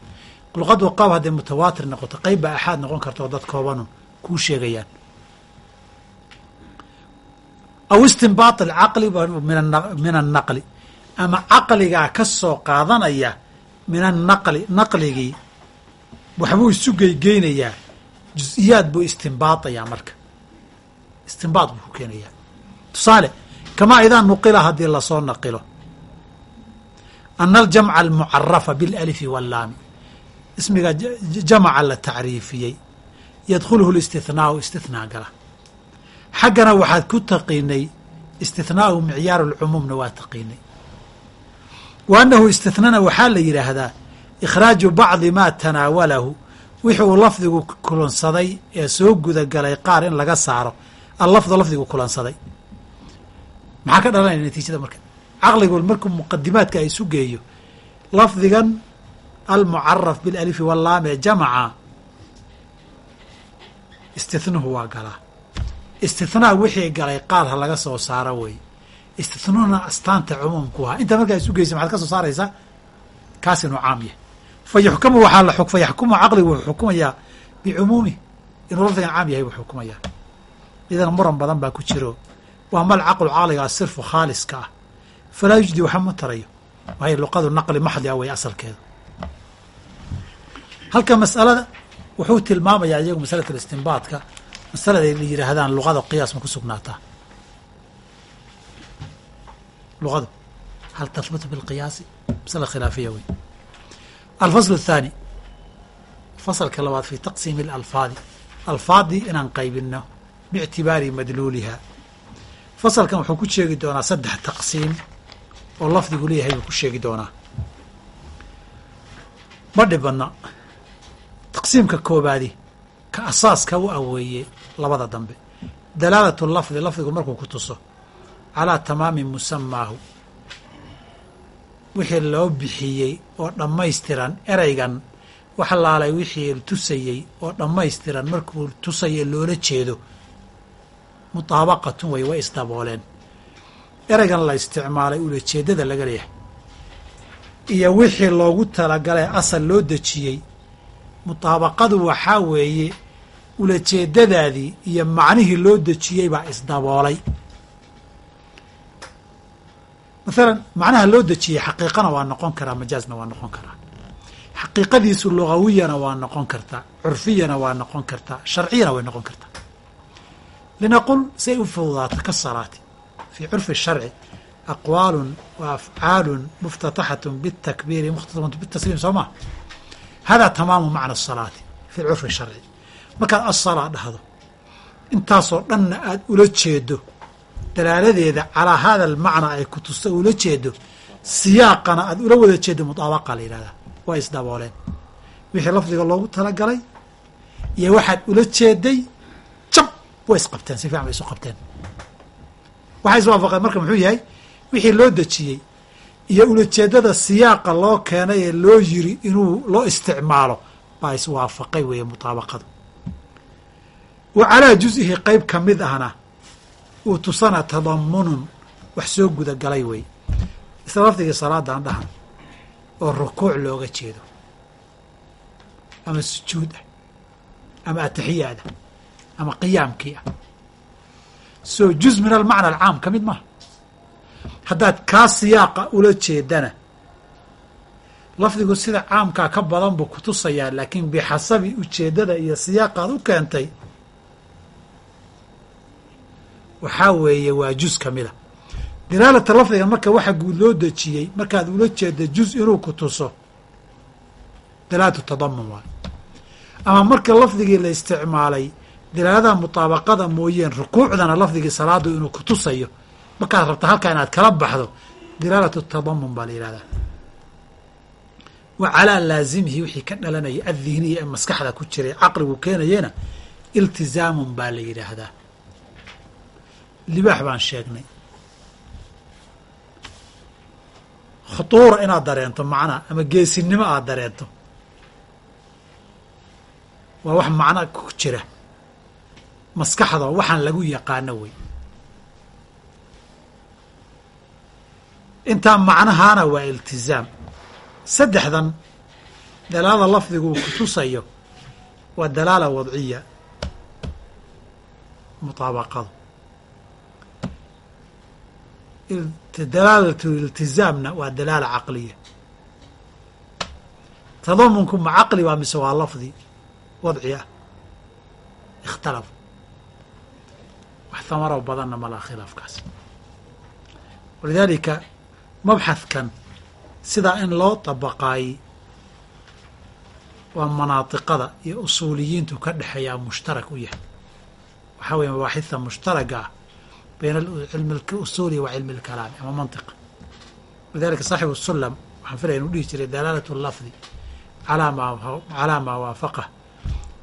Speaker 1: luqadu qaab hadday mutawaatir noqoto qeyb baa axaad noqon karta oo dad koobanun kuu sheegayaan aw istinbaat alcaqli min annaqli ama caqligaa ka soo qaadanaya min annaqli naqligii waxbuu isu geygeynayaa jus-iyaad buu istinbaatayaa marka istinbaat buu ku keenayaa tusaale kamaa idaa nuqila haddii la soo naqilo ana aljamca almucarafa bilalifi wallaami ismiga jamaca la tacriifiyey yadkhuluhu listithnaau istithnaa gala xaggana waxaad ku taqiinay istithnaau micyaaru lcumuumna waa taqiinay wa annahu istithnana waxaa la yidhaahdaa ikhraaju bacdi maa tanaawalahu wixi uu lafdigu kulansaday ee soo gudagalay qaar in laga saaro allafdu lafdigu kulansaday maxaa ka dhalanaya natiijada marka caqligu markuu muqadimaadka ay isu geeyo lafdigan almucaraf bilalifi wallaam ee jamaca istithnuhu waa galaa istithnaa wixii galay qaar ha laga soo saaro wey. Istithnuhuna astaanta cumuumku ahaa intaa markaa isu geysa maxaad ka soo saaraysaa? Kaas inuu caam yahay. Fa waxaa la fa yaxkumu caqligu wuxuu xukumayaa bicumuumih inuu lafdigan caam yahay buu xukumayaa idan muran badan baa ku jiro. Waa mal caqlu caqliga asirfu khaaliska ah falaa yujdi waxa ma tarayo waayo luqadu naqli maxdi ah way asalkeedu halka mas'alada wuxuu tilmaamayaa iyagu masalatu istinbaadka masaladay la yidhaahdaan luqada qiyaas ma ku sugnaataa luqadu hal tahbutu bilqiyaasi masala khilaafiya wey alfasl الthaani fasalka labaad fi taqsiimi اlalfaadi alfaadii inaan qaybino biictibaari madluuliha fasalkan wuxuu ku sheegi doonaa saddex taqsiim oo lafdigu leeyahay buu ku sheegi doonaa. Ma dhibadna taqsiimka koobaadi ka asaaska u aweeye labada dambe. Dalaalatu lafdi lafdigu markuu ku tuso calaa tamaami musamaahu wixii loo bixiyey oo dhammaystiran ereygan wax laalay wixii tusayey oo dhammaystiran markuu tusaya loola jeedo mutaabaqatun way way isdabooleen ereygan la isticmaalay ulajeedada laga leeyahay. Iyo wixii loogu talagalay asal loo dejiyey. Mutaabaqadu waxaa weeye ulajeedadaadii iyo macnihii loo dejiyey baa isdaboolay. Maalan macnaha loo dejiyey xaqiiqana waa noqon karaa majaazna waa noqon karaa. Xaqiiqadiisu lugawiyana waa noqon kartaa curfiyana waa noqon kartaa sharciyana way noqon kartaa linaqul say u fududaato ka salaati fii curfi sharci aqwaalun wa afcaalun muftataxatun bitakbiiri mukhtasamatun bitasliim soo maa hada tamaamu macna asalaati fi curfi sharci markaad asalaa dhahdo intaasoo dhanna aada ula jeedo dalaaladeeda calaa hada almacna ay ku tusta ula jeedo siyaaqana aada ula wada jeedo mutaabaqa la yidhahdaa waa isdabooleen wixii lafdiga loogu talagalay iyo waxaad ula jeeday jab way isqabteen si fiican bay isu qabteen waxay iswaafaqeen marka muxuu yahay wixii loo dejiyey iyo ulajeedada siyaaqa loo keenay ee loo yiri inuu loo isticmaalo baa iswaafaqay weeye mutaabaqadu. Wa calaa juz-ihi qeyb ka mid ahna uu tusana tadamunun wax soo gudagalay wey isla lafdigii salaadan dhahan oo rukuuc looga jeedo ama sujuud ah ama atixiyaad ah ama qiyaamkii ah soo juz min almacna alcaam ka mid maaha. Haddaad kaa siyaaqa ula jeedana lafdigu sida caamkaa ka badan buu ku tusayaa laakiin bixasabi ujeeddada iyo siyaaqaad u keentay waxaa weeye waa juz ka mida dilaalata lafdiga marka waxa guud loo dejiyey markaad ula jeeda juz inuu ku tuso dalaalatu tadamun waayo ama marka lafdigii la isticmaalay dilaalada mutaabaqada mooyeen rukuucdana lafdigii salaadu inuu ku tusayo. Markaad rabta halkaa inaad kala baxdo dilaalatu tadamun baa la yihahdaa wa calaa laazimihi wixii ka dhalanaya addihniya ee maskaxda ku jiray caqligu keenayena iltizaamun baa la yidhaahdaa. Libaax baan sheegnay. Khutuura inaad dareento macnaha ama geesinimo aad dareento waa wax macno ku jira maskaxda waxaan lagu yaqaano wey. Intaa macnahaana waa iltizaam. Saddexdan dalaala lafdigu uu ku tusayo waa dalaala wadciya mutaabaqadu. Dalaalatu iltizaamna waa dalaala caqliya. Tadamunku ma caqli baa mise waa lafdi wadci ah ikhtalaf wax hamaro badanna malaa khilaafkaas. Walidaalika mabxadkan sidaa in loo dabaqaayey waa manaadiqada iyo usuuliyiintu ka dhexeeyaa mushtarak u yahay. Waxaa weeye mabaaxidta mushtaraga ah bayna cilmi usuuli wa cilmi اlkalaami ama mantiq. Walidalika saaxibu sulam waxaan filaya inuu dhihi jiray dalaalat lafdi calaa maa waafaqah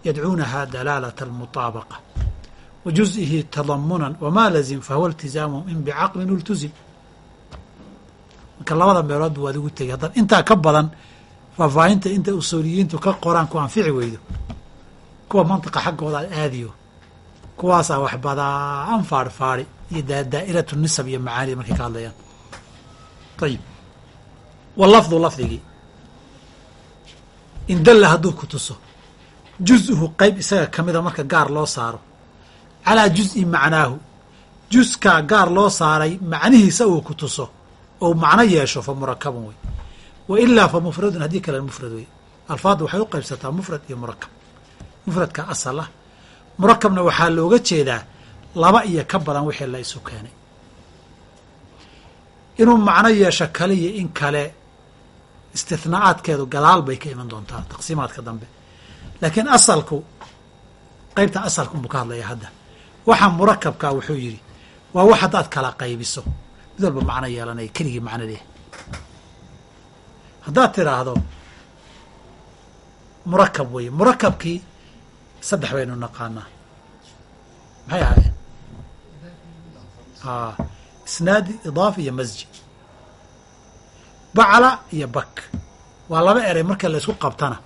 Speaker 1: yadcuunaha dalaalat almutaabaqa juz'ihi tadamunan wama lazim fahuwa iltizaamu in bicaqlin ultuzim marka labada meeloodba waad ugu tegay haddaan intaa ka badan faahfaahinta inta usuuliyiintu ka qoraan ku anfici weydo kuwa mantiqa xaggooda aad aadiyo kuwaasaa wax badaan faadhfaadhi iyo daa'iratu nisab iyo macaanida markay ka hadlayaan ayib walafdu lafdigii in dalla hadduu ku tuso juz-uhu qeyb isaga ka mida marka gaar loo saaro calaa juz-i macnaahu. Juskaa gaar loo saaray macnihiisa uu ku tuso ou macno yeesho fa murakabun wey wa ilaa fa mufradun haddii kale mufrad wey alfaadda waxay u qaybsataa mufrad iyo murakab mufradka asal ah murakabna waxaa looga jeedaa laba iyo ka badan wixii la isu keenay. Inuu macno yeesho kaliya in kale istithnaa'aadkeedu gadaal bay ka iman doontaa taqsiimaadka dambe. Laakiin asalku qaybtan asalkunbuu ka hadlaya hadda waxa murakabkaa wuxuu yidhi waa wax haddaad kala qaybiso. Mid walba macno yeelanaya keligii macno leh. Haddaad tidhaahdo murakab weeye murakabkii saddex baynu naqaanaa. Maxay ahaayeen? Isnaadi idaafa iyo masjid. Bacla iyo bak. Waa laba erey marka la isku qabtana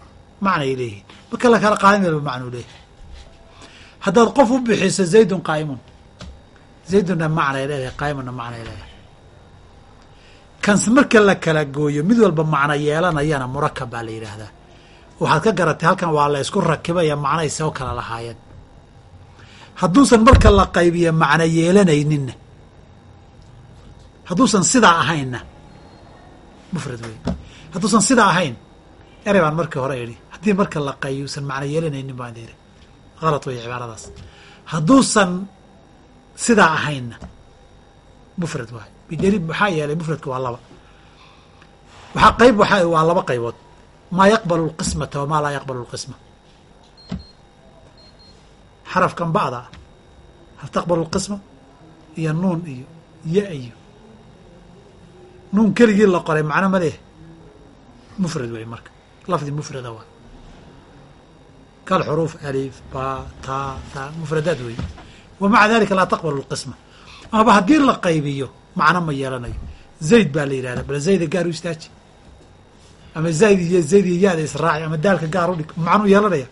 Speaker 1: macnay leeyihiin marka la kala qaadin walba macnuu leeyahy haddaad qof u bixiso zaydun qaa'imun. Zaydunna macnay leedahay qaa'imunna macnay leedahay. Kans marka la kala gooyo mid walba macno yeelanayana murakab baa la yidhaahdaa. Waxaad ka garatay halkan waa la ysku rakibaya macnay soo kala lahaayeen. Hadduusan marka la qaybiyo macno yeelanayninna hadduusan sidaa ahaynna mufrad wey hadduusan sidaa ahayn erey baan markii hore idhi haddii marka la qaybiyo usan macno yeelanaynin baan idhi halad wey cibaaradaas hadduusan sidaa ahaynna mufrad waay bidaliil maxaa yeelay mufradka waa laba waxaa qayb waxaa waa laba qaybood maa yaqbalu lqismata wamaa laa yaqbalu lqisma xarafkan ba'da hal taqbalu lqisma iyo nuun iyo ya iyo nuun keligii la qoray macno ma leh mufrad wey marka lafdi mufrada waay kal xuruuf alif ba ta ta mufradaad wey wa maca dalika laa taqbalu lqisma amaba haddii la qaybiyo macno ma yeelanayo zayd baa la yidhahdaa bal zayda gaar u istaaji ama zayd iyo zayd iyo yaada israaci ama daalka gaar u dhig macnuu yeelanaya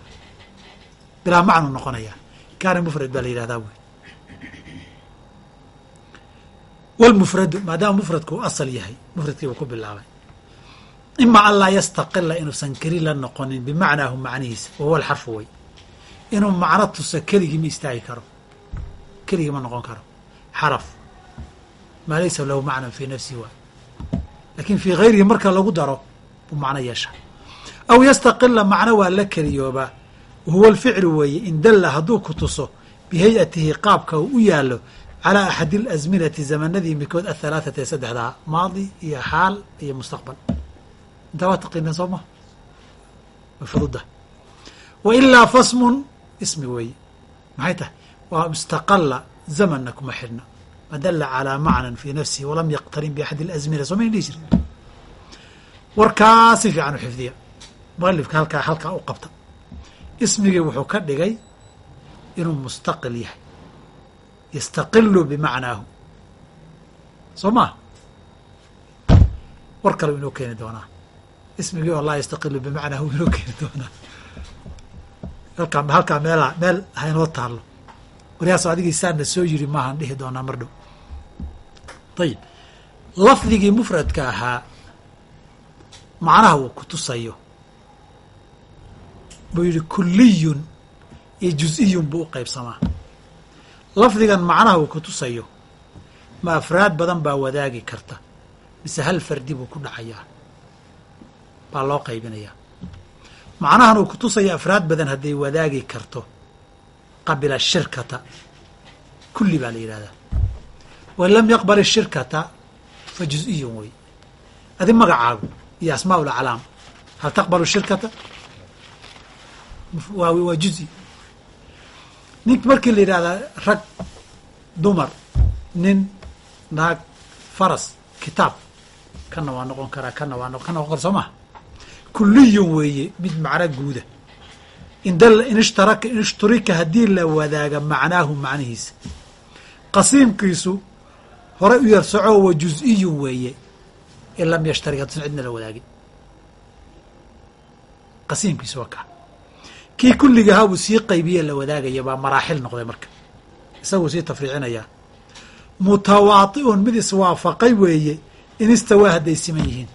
Speaker 1: bilaa macnuu noqonaya kaana mufrad baa la yidhahdaa wey wlmufradu maadaama mufradku buu ku bilaabay ima an laa yastaqila inuusan keli la noqonin bimacnaahu macnihiisa wahuwa alxarfu wey inuu macno tuso keligii ma istaagi karo. Keligii ma noqon karo. Xaraf. Maa laysa lahu macnan fii nafsihi waay laakiin fii gayrihi marka lagu daro buu macno yeesha aw yastaqila macno waa la keliyoobaa wahuwa alficlu weeye in dalla hadduu ku tuso bihayatihi qaabka uu u yaalo calaa axadi alasminati zamanadii midkood athalaathata ee saddexdaa maadi iyo xaal iyo mustaqbal intaa waa taqiineen soo maha way fududa wa ilaa fasmun ismi weeye. Maxay tahay? Waa istaqala zamanna kuma xidhna. Ma dalla calaa macnan fii nafsihi walam yaqtarin biaxadi alasmina soo mayn dhihi jirin warkaa si fiican u xifdiya. Mualifka halkaa halkaa u qabta. Ismigii wuxuu ka dhigay inuu mustaqil yahay. Yastaqilu bimacnaahu. Soo maa war kale inoo keeni doonaa ismigii oo laa yastaqilu bimacnaahu inoo keeni doonaa. Halkaa halkaa meela meel haynoo taallo. Waryaas adigii saana soo yiri maahan dhihi doonaa mar dhow. Ayib lafdigii mufradka ahaa macnaha uu ku tusayo. Buu yidhi kuliyun iyo juz-iyun buu u qaybsamaa. Lafdigan macnaha uu ku tusayo. Ma afraad badan baa wadaagi karta. Mise hal fardi buu ku dhacayaa baa loo qaybinayaa. Macnahan uu ku tusayo afraad badan hadday wadaagi karto qabila shirkata. Kulli baa la yidhahdaa wain lam yaqbal ishirkata fa juz-iyun wey adi magacaagu iyo asmaa ulaclaam hal taqbalu shirkata? Waa waa juzi. Nink markii la yidhahdaa rag dumar nin naag faras kitaab kana waa noqon karaa kana waa no kana noqon kara soo maha kuliyun weeye mid macno guuda. Indal in ishtaraka haddii la wadaaga macnaahu macnihiisa. Qasiimkiisu horay u yar soco wa juz-iyun weeye. In lam yashtarik hadduusan cidna la wadaagin. Qasiimkiisu waa kaa kii kulligahaa buu sii qaybiye la wadaagaya baa maraaxil noqday marka. Isaguu sii tafriicinayaa mutawaati'un mid iswaafaqay weeye. In istawaa hadday siman yihiin.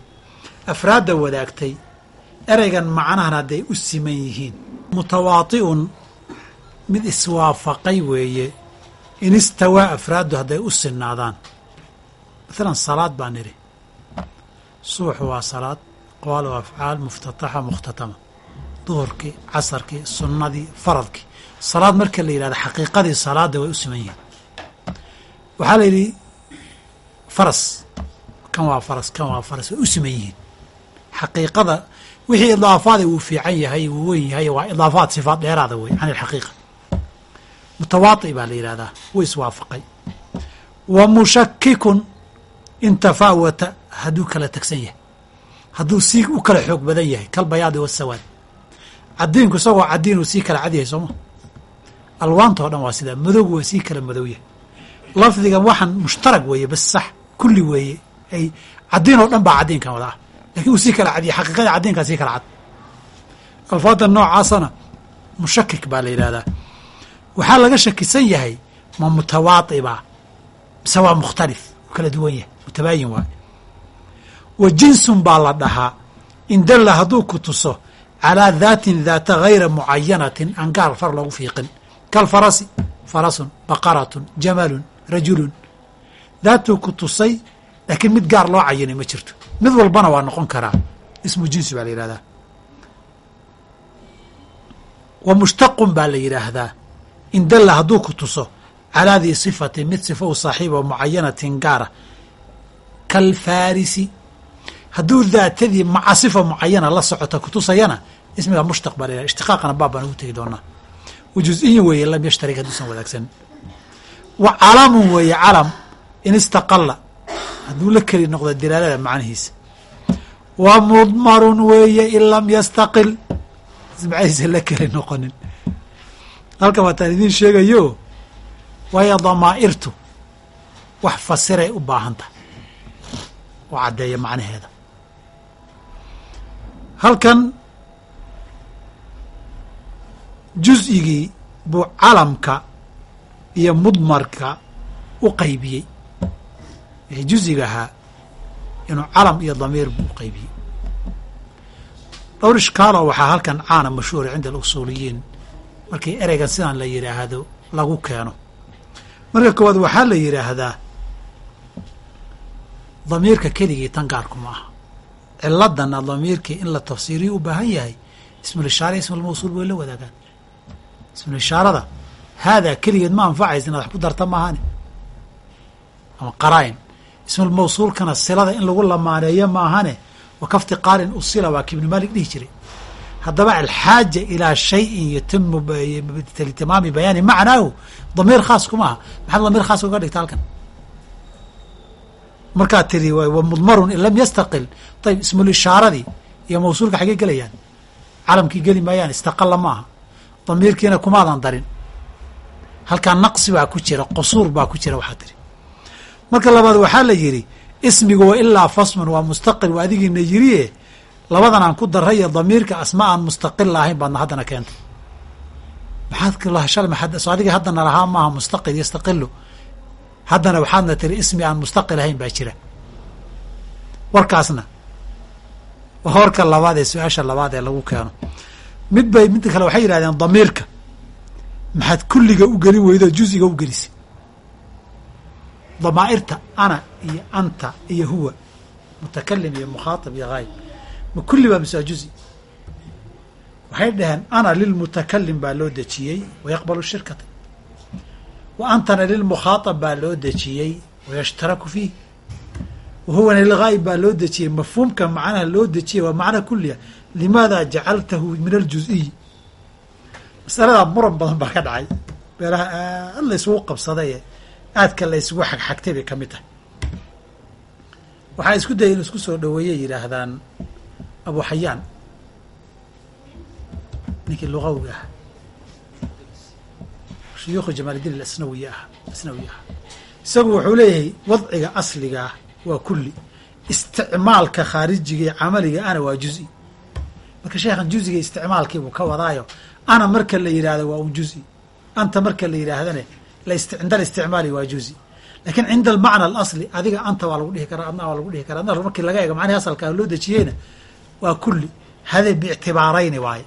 Speaker 1: Afraadda wadaagtay ereygan macnahan hadday u siman yihiin. Mutawaati'un mid iswaafaqay weeye. In istawaa afraaddu hadday u sinaadaan maalan salaad baa nidhi. Subaxu waa salaad aqwaal o afcaal muftataxa mukhtatama. Duhurkii casarkii sunnadii faradkii salaad marka la yidhahdo xaqiiqadii salaada way u siman yihiin. Waxaa la yidhi faras. Kan waa faras kan waa faras way u siman yihiin. Xaqiiqada wixii idaafaada wuu fiican yahay wuu weyn yahay waa idaafaad sifaad dheeraada wey can ilxaqiiqa mutawaadi baa la yidhahdaa wuu iswaafaqay. Wa mushakikun in tafaawata hadduu kala tagsan yahay. Hadduu sii u kala xoog badan yahay kalbayaadi wasawaad cadiinku isagoo cadiinuu sii kala cad yahay sooma alwaanta o dhan waa sidaa madowgu waa sii kala madow yahay. Lafdigan waxaan mushtarag weeye bas sax kulli weeye ay cadiin oo dhan baa cadiinkan wada ah laakiin uu sii kala cadiya xaqiiqada cadiinkaa sii kala cad. Alfaada noocaasana mushakik baa la yidhahdaa waxaa laga shakisan yahay ma mutawaadiba mise waa mukhtalif kala duwan yahay mutabaayin waay wa jinsun baa la dhahaa in dalla hadduu ku tuso calaa daatin daata gayra mucayanatin aan gaar far loogu fiiqin. Kalfarasi farasun baqaratun jamalun rajulun. Daatuu ku tusay laakiin mid gaar loo cayinay ma jirto mid walbana waa noqon karaa ismu jinsi baa la yidhahdaa wa mushtaqun baa la yidhaahdaa in dalla hadduu ku tuso calaa dii sifatin mid sifa u saaxiiba mucayanatin gaara. Kalfarisi hadduu daatadii maca sifa mucayana la socota kutusayana ismiga mushtaq baa la yidhahda ishtiqaaqana baab baan ugu tegi doonaa. Wa juz-iyin weeye lam yashtarik hadduusan wadaagsan wa calamun weeye calam in istaqala hadduu la keli noqdo dilaalada macnihiisa. Wa mudmarun weeye in lam yastaqil. Ismacaysa la keli noqonin. Halkan waataan idiin sheegayo. Waayo damaa'irtu wax fasiray u baahan tahay. Oo caddeeya macnaheeda. Halkan juz-igii buu calamka iyo mudmarka u qaybiyey wixii juziga ahaa inuu calam iyo damiir buu qaybiyey. Dhowr ishkaaloo waxaa halkan caana mashhuura cinda alusuuliyiin markii ereygan sidaan la yidhaahdo lagu keeno. Marka koowaad waxaa la yidhaahdaa damiirka keligii tan gaarku ma aha. Ciladana damiirkii in la tafsiiriyo u baahan yahay ismulishaara ismulmawsuul way la wadaagaan. Ismulishaarada haadaa keligeed ma anfacaysa inaad wax ku darta maahane ama qaraain ismulmawsuulkana silada in lagu lamaaneeyo maahane wa kafti qaarin usila waa ki ibnu maalik dhihi jiray. Haddaba alxaaja ilaa shayin yatimu litimaami bayaani macnaahu damiir khaas kuma aha. Maxaad damiir khaas uga dhigta halkan? Markaad tiri wa mudmarun in lam yastaqil. Ayb ismulishaaradii iyo mawsuulka xaggey gelayaan? Calamkii geli maayaan istaqalla ma aha. Damiirkiina kumaadan darin. Halkaa naqsi baa ku jira qusuur baa ku jira waxaa tiri marka labaad waxaa la yidhi ismigu wa ilaa fasmun waa mustaqil waa adigiina yiriye labadan aan ku daray iyo damiirka asma aan mustaqil lahayn baadna haddana keentay maxaad adigii haddana lahaa maaha mustaqil yastaqilu. Haddana waxaadna tiri ismi aan mustaqil ahayn baa jira. Warkaasna waa warka labaad ee su'aasha labaad ee lagu keeno. Mid bay midda kale waxay yidhahdeen damiirka. Maxaad kulliga u gelin weydo juziga u gelisay damaa'irta ana iyo anta iyo huwa mutakalim iyo mukhaatab iyo haayib ma kulli baa mise waa juzi. Waxay dhaheen ana lilmutakalim baa loo dejiyey wayaqbalu shirkata wa antana lilmukhaatab baa loo dejiyey wayashtaraku fiih. Wahuwana lilgaayib baa loo dejiyey mafhuumka macnaha loo dejiyey waa macna kuliya limaada jacaltahu min aljuziyi masaladaa muran badan baa ka dhacay. Beelaha aad la isugu qabsaday aadka la isugu xagxagtay bay ka mid tahay. Waxaa isku dayay in isku soo dhaweeyey yidhaahdaan abu xayaan ninkii lugawiga ah shuyuukhu jamaaliddiin asnawiy ah asnawi ah isagu wuxuu leeyahay wadciga asliga ah waa kulli. Isticmaalka khaarijiga ee camaliga ana waa juzi. Marka sheekhan juziga isticmaalkiibuu ka wadaayo. Ana marka la yidhahdo waa un juzi. Anta marka la yidhaahdane cinda alisticmaali waa juzi laakiin cinda almacna alasli adiga anta waa lagu dhihi karaa adna waa lagu dhihi kara adna markii laga eego macnihi asalkaa loo dejiyeyna waa kulli. Hade biictibaarayni waaye.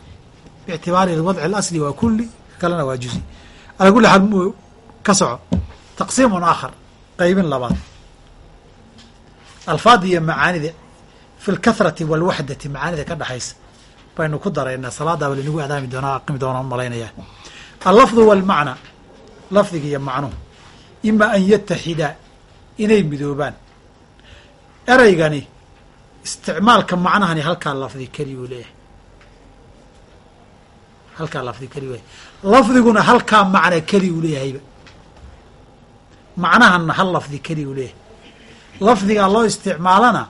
Speaker 1: Biictibaari wadci alasli waa kulli kalena waa juzi ala kulli xaal ka soco. Taqsiimun aakhar qaybin labaad. Alfaada iyo macaanida fi lkathrati walwaxdati macaanida ka dhexaysa baynu ku daraynaa salaadaaba lanagu adaami doonaa aqimi doonaa u malaynaya allafdu walmacna lafdiga iyo macnuhu ima an yataxidaa inay midoobaan. Ereygani isticmaalka macnahani halkaa lafdi keliyuu leeyahay. Halkaa lafdi keliyu leeyahay. Lafdiguna halkaa macna keliyuu leeyahayba. Macnahanna hal lafdi keliyuu leeyahay. Lafdigaa loo isticmaalana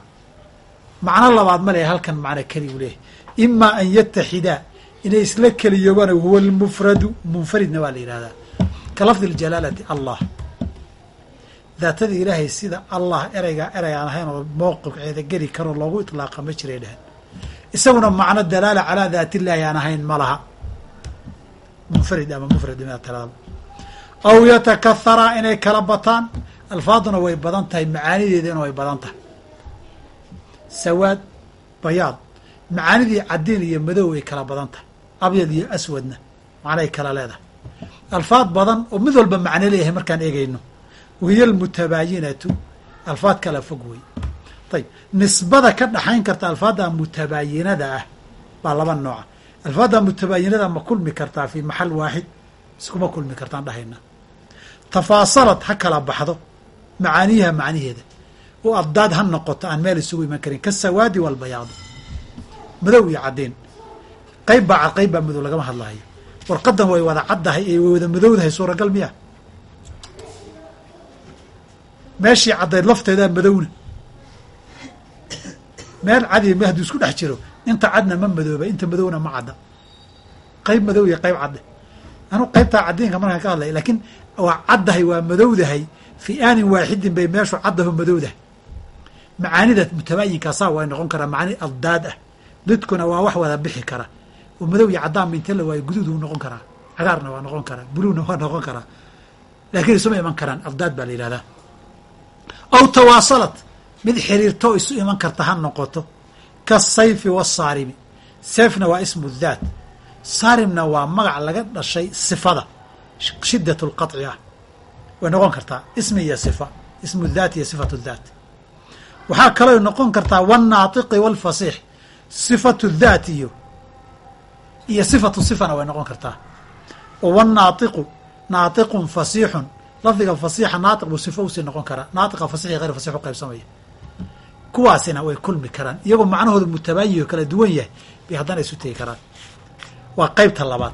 Speaker 1: macno labaad ma leeyahay halkan macna keliyuu leeyahay. Ima an yataxidaa inay isla keliyoobaan huwa lmufradu munfaridna waa la yidhahdaa ka lafdi ljalaalati allah. Daatada ilaahay sida allah ereygaa erey aan ahayn oo mowqifceeda geli karoo loogu itlaaqa ma jiray dhehen isaguna macno dalaala calaa daatillaahi aan ahayn ma laha. Munfarid ama mufrad ima tiraado aw yatakatharaa inay kala bataan alfaaduna way badan tahay macaanideedana way badan tahay. Sawaad bayaad macaanidii caddiin iyo madow ay kala badan tahay. Abyad iyo aswadna macnay kala leedahay alfaad badan oo mid walba macno leeyahay markaan eegayno. Wahiya almutabaayinatu alfaad kala fog wey. Ayib nisbada ka dhaxayn karta alfaadda mutabaayinada ah baa laba nooca alfaadda mutabaayinada ma kulmi kartaa fii maxal waaxid. Iskuma kulmi kartaan dhahayna. Tafaasalad ha kala baxdo. Macaaniyaha macniheeda. Oo addaad ha noqoto aan meel isugu iman karin. Kasawaadi walbayaadi madow iyo caddiin qayb baa cad qayb baa madow lagama hadlaayo warqadan way wada caddahay ee way wada madowdahay suuragal miya. Meeshii caddayd lafteedaa madowna. Meel cadi m hadduu isku dhex jiro inta cadna ma madooba inta madowna ma cadda. Qayb madow iyo qayb cadde. Anu qaybtaa caddiinka markaan ka hadlaya laakiin waa caddahay waa madowdahay fi aanin waaxidin bay meeshu caddaho madowdahay. Macaanida mutabaayinkaasa way noqon karaa macaani addaad ah. Didkuna waa wax wada bixi kara oo madow iyo cadaan mintala waayo guduud wuu noqon karaa cagaarna waa noqon karaa buluugna waa noqon karaa. Laakiin isuma iman karaan afdaad baa la yidhahdaa aw tawaasalad mid xiriirto isu iman karta ha noqoto kasayfi wasaarimi sayfna waa ismu daat saarimna waa magac laga dhashay sifada shidat lqaci ah. Way noqon kartaa ismi iyo sifa ismu daat iyo sifatu daat waxaa kaloo noqon kartaa wanaatiqi walfasiix sifatu daat iyo iyo sifatu sifana way noqon kartaa. Oo wاnnaatiqu naatiqun fasiixun lafdiga fasiixa naatiq buu sifo u sii noqon karaa. Naatiqa fasix iyo hayr fasix u qaybsamaya kuwaasina way kulmi karaan. Iyagoo macnahooda mutabaayin kala duwan yahay bay haddana isu tegi karaan. Waa qaybta labaad.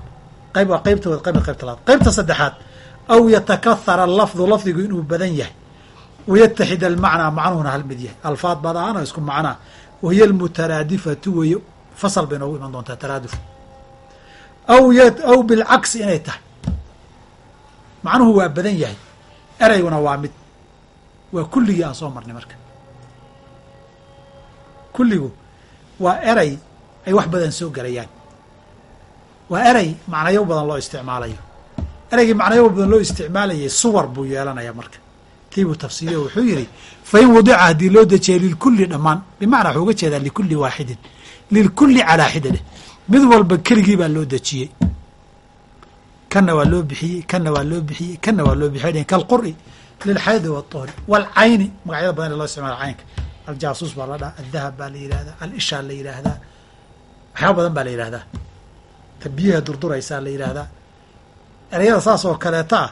Speaker 1: Qayb waa qaybtooda qayb qaybta labaad. Qaybta saddexaad aw yatakahara lafdu lafdigu inuu badan yahay. Wayataxid almacnaa macnuhuna hal yahay. Alfaad badaan oo isku macnaa. Wahiya almutaraadifatu weeye fasal bay noogu iman doontaa taraaduf aw y aw bilcagsi inay tahay. Macnuhu waa badan yahay. Ereyguna waa mid. Waa kulligii aan soo marnay marka. Kulligu waa erey ay wax badan soo gelayaan waa erey macnayo badan loo isticmaalayo. Ereygii macnayo badan loo isticmaalayay suwar buu yeelanayaa marka. Tii buu tafsiiriyo wuxuu yidhi fa in wadica haddii loo dejiyay lilkulli dhammaan bimacnaa wuxuu uga jeedaa likulli waaxidin. Lilkulli calaa xida dheh mid walba keligii baa loo dejiyey. Kanna waa loo bixiyey kanna waa loo bixiyey kanna waa loo bixiyay kalqur'i lilxaydi waطuhri waalcayni magacyada badan ee loo isticmaala caynka. Aljaasuus baa la dhaha aldahab baa la yidhahdaa alishaa la yidhaahdaa waxyaaba badan baa la yidhahdaa ta biyaha durduraysaa la yidhaahdaa. Ereyada saas oo kaleeta ah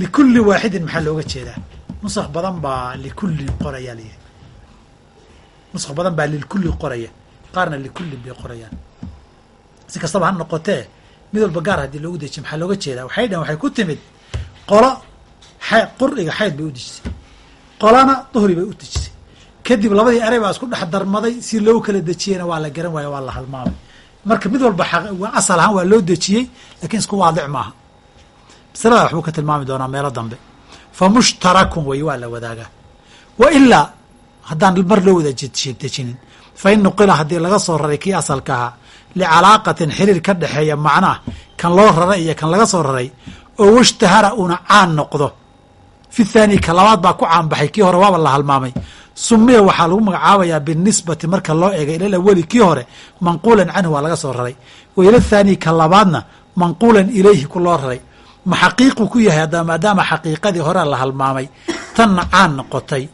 Speaker 1: likulli waaxidin maxaa looga jeedaa? Nusakh badan baa likullin qorayaa layidhi nusakh badan baa lilkulli qoraya qaarna likullin bay qorayaan si kastaba ha noqotee mid walba gaar haddii loogu dejiye maxaa looga jeedaa waxay dhaheen waxay ku timid qolo a qur'iga xayd bay u dejisay qolana duhri bay u dejisay kadib labadii erey baa isku dhex darmaday si loo kala dejiyeyna waa la garan waayo waa la halmaamay marka mid walba asal ahaan waa loo dejiyey lakiin isku waadic maaha masalada waxbuu ka tilmaami doonaa meelo dambe fa mushtarakun wey waa la wadaagaa wa ilaa haddaan mar loo wada dejinin fa in nuqila haddii laga soo raray kii asalka ahaa licalaaqatin xiriir ka dhexeeya macnaha kan loo raray iyo kan laga soo raray oo washtahara uuna caan noqdo. Fi thaani ka labaad baa ku caanbaxay kii hore waaba la halmaamay. Sumiya waxaa lagu magacaabayaa binisbati marka loo eegay ilal awali kii hore manquulan canhu waa laga soo raray. Wa ila thaani ka labaadna manquulan ilayhi ku loo raray. Ma xaqiiqu ku yahay haddaba maadaama xaqiiqadii hore la halmaamay tanna caan noqotay.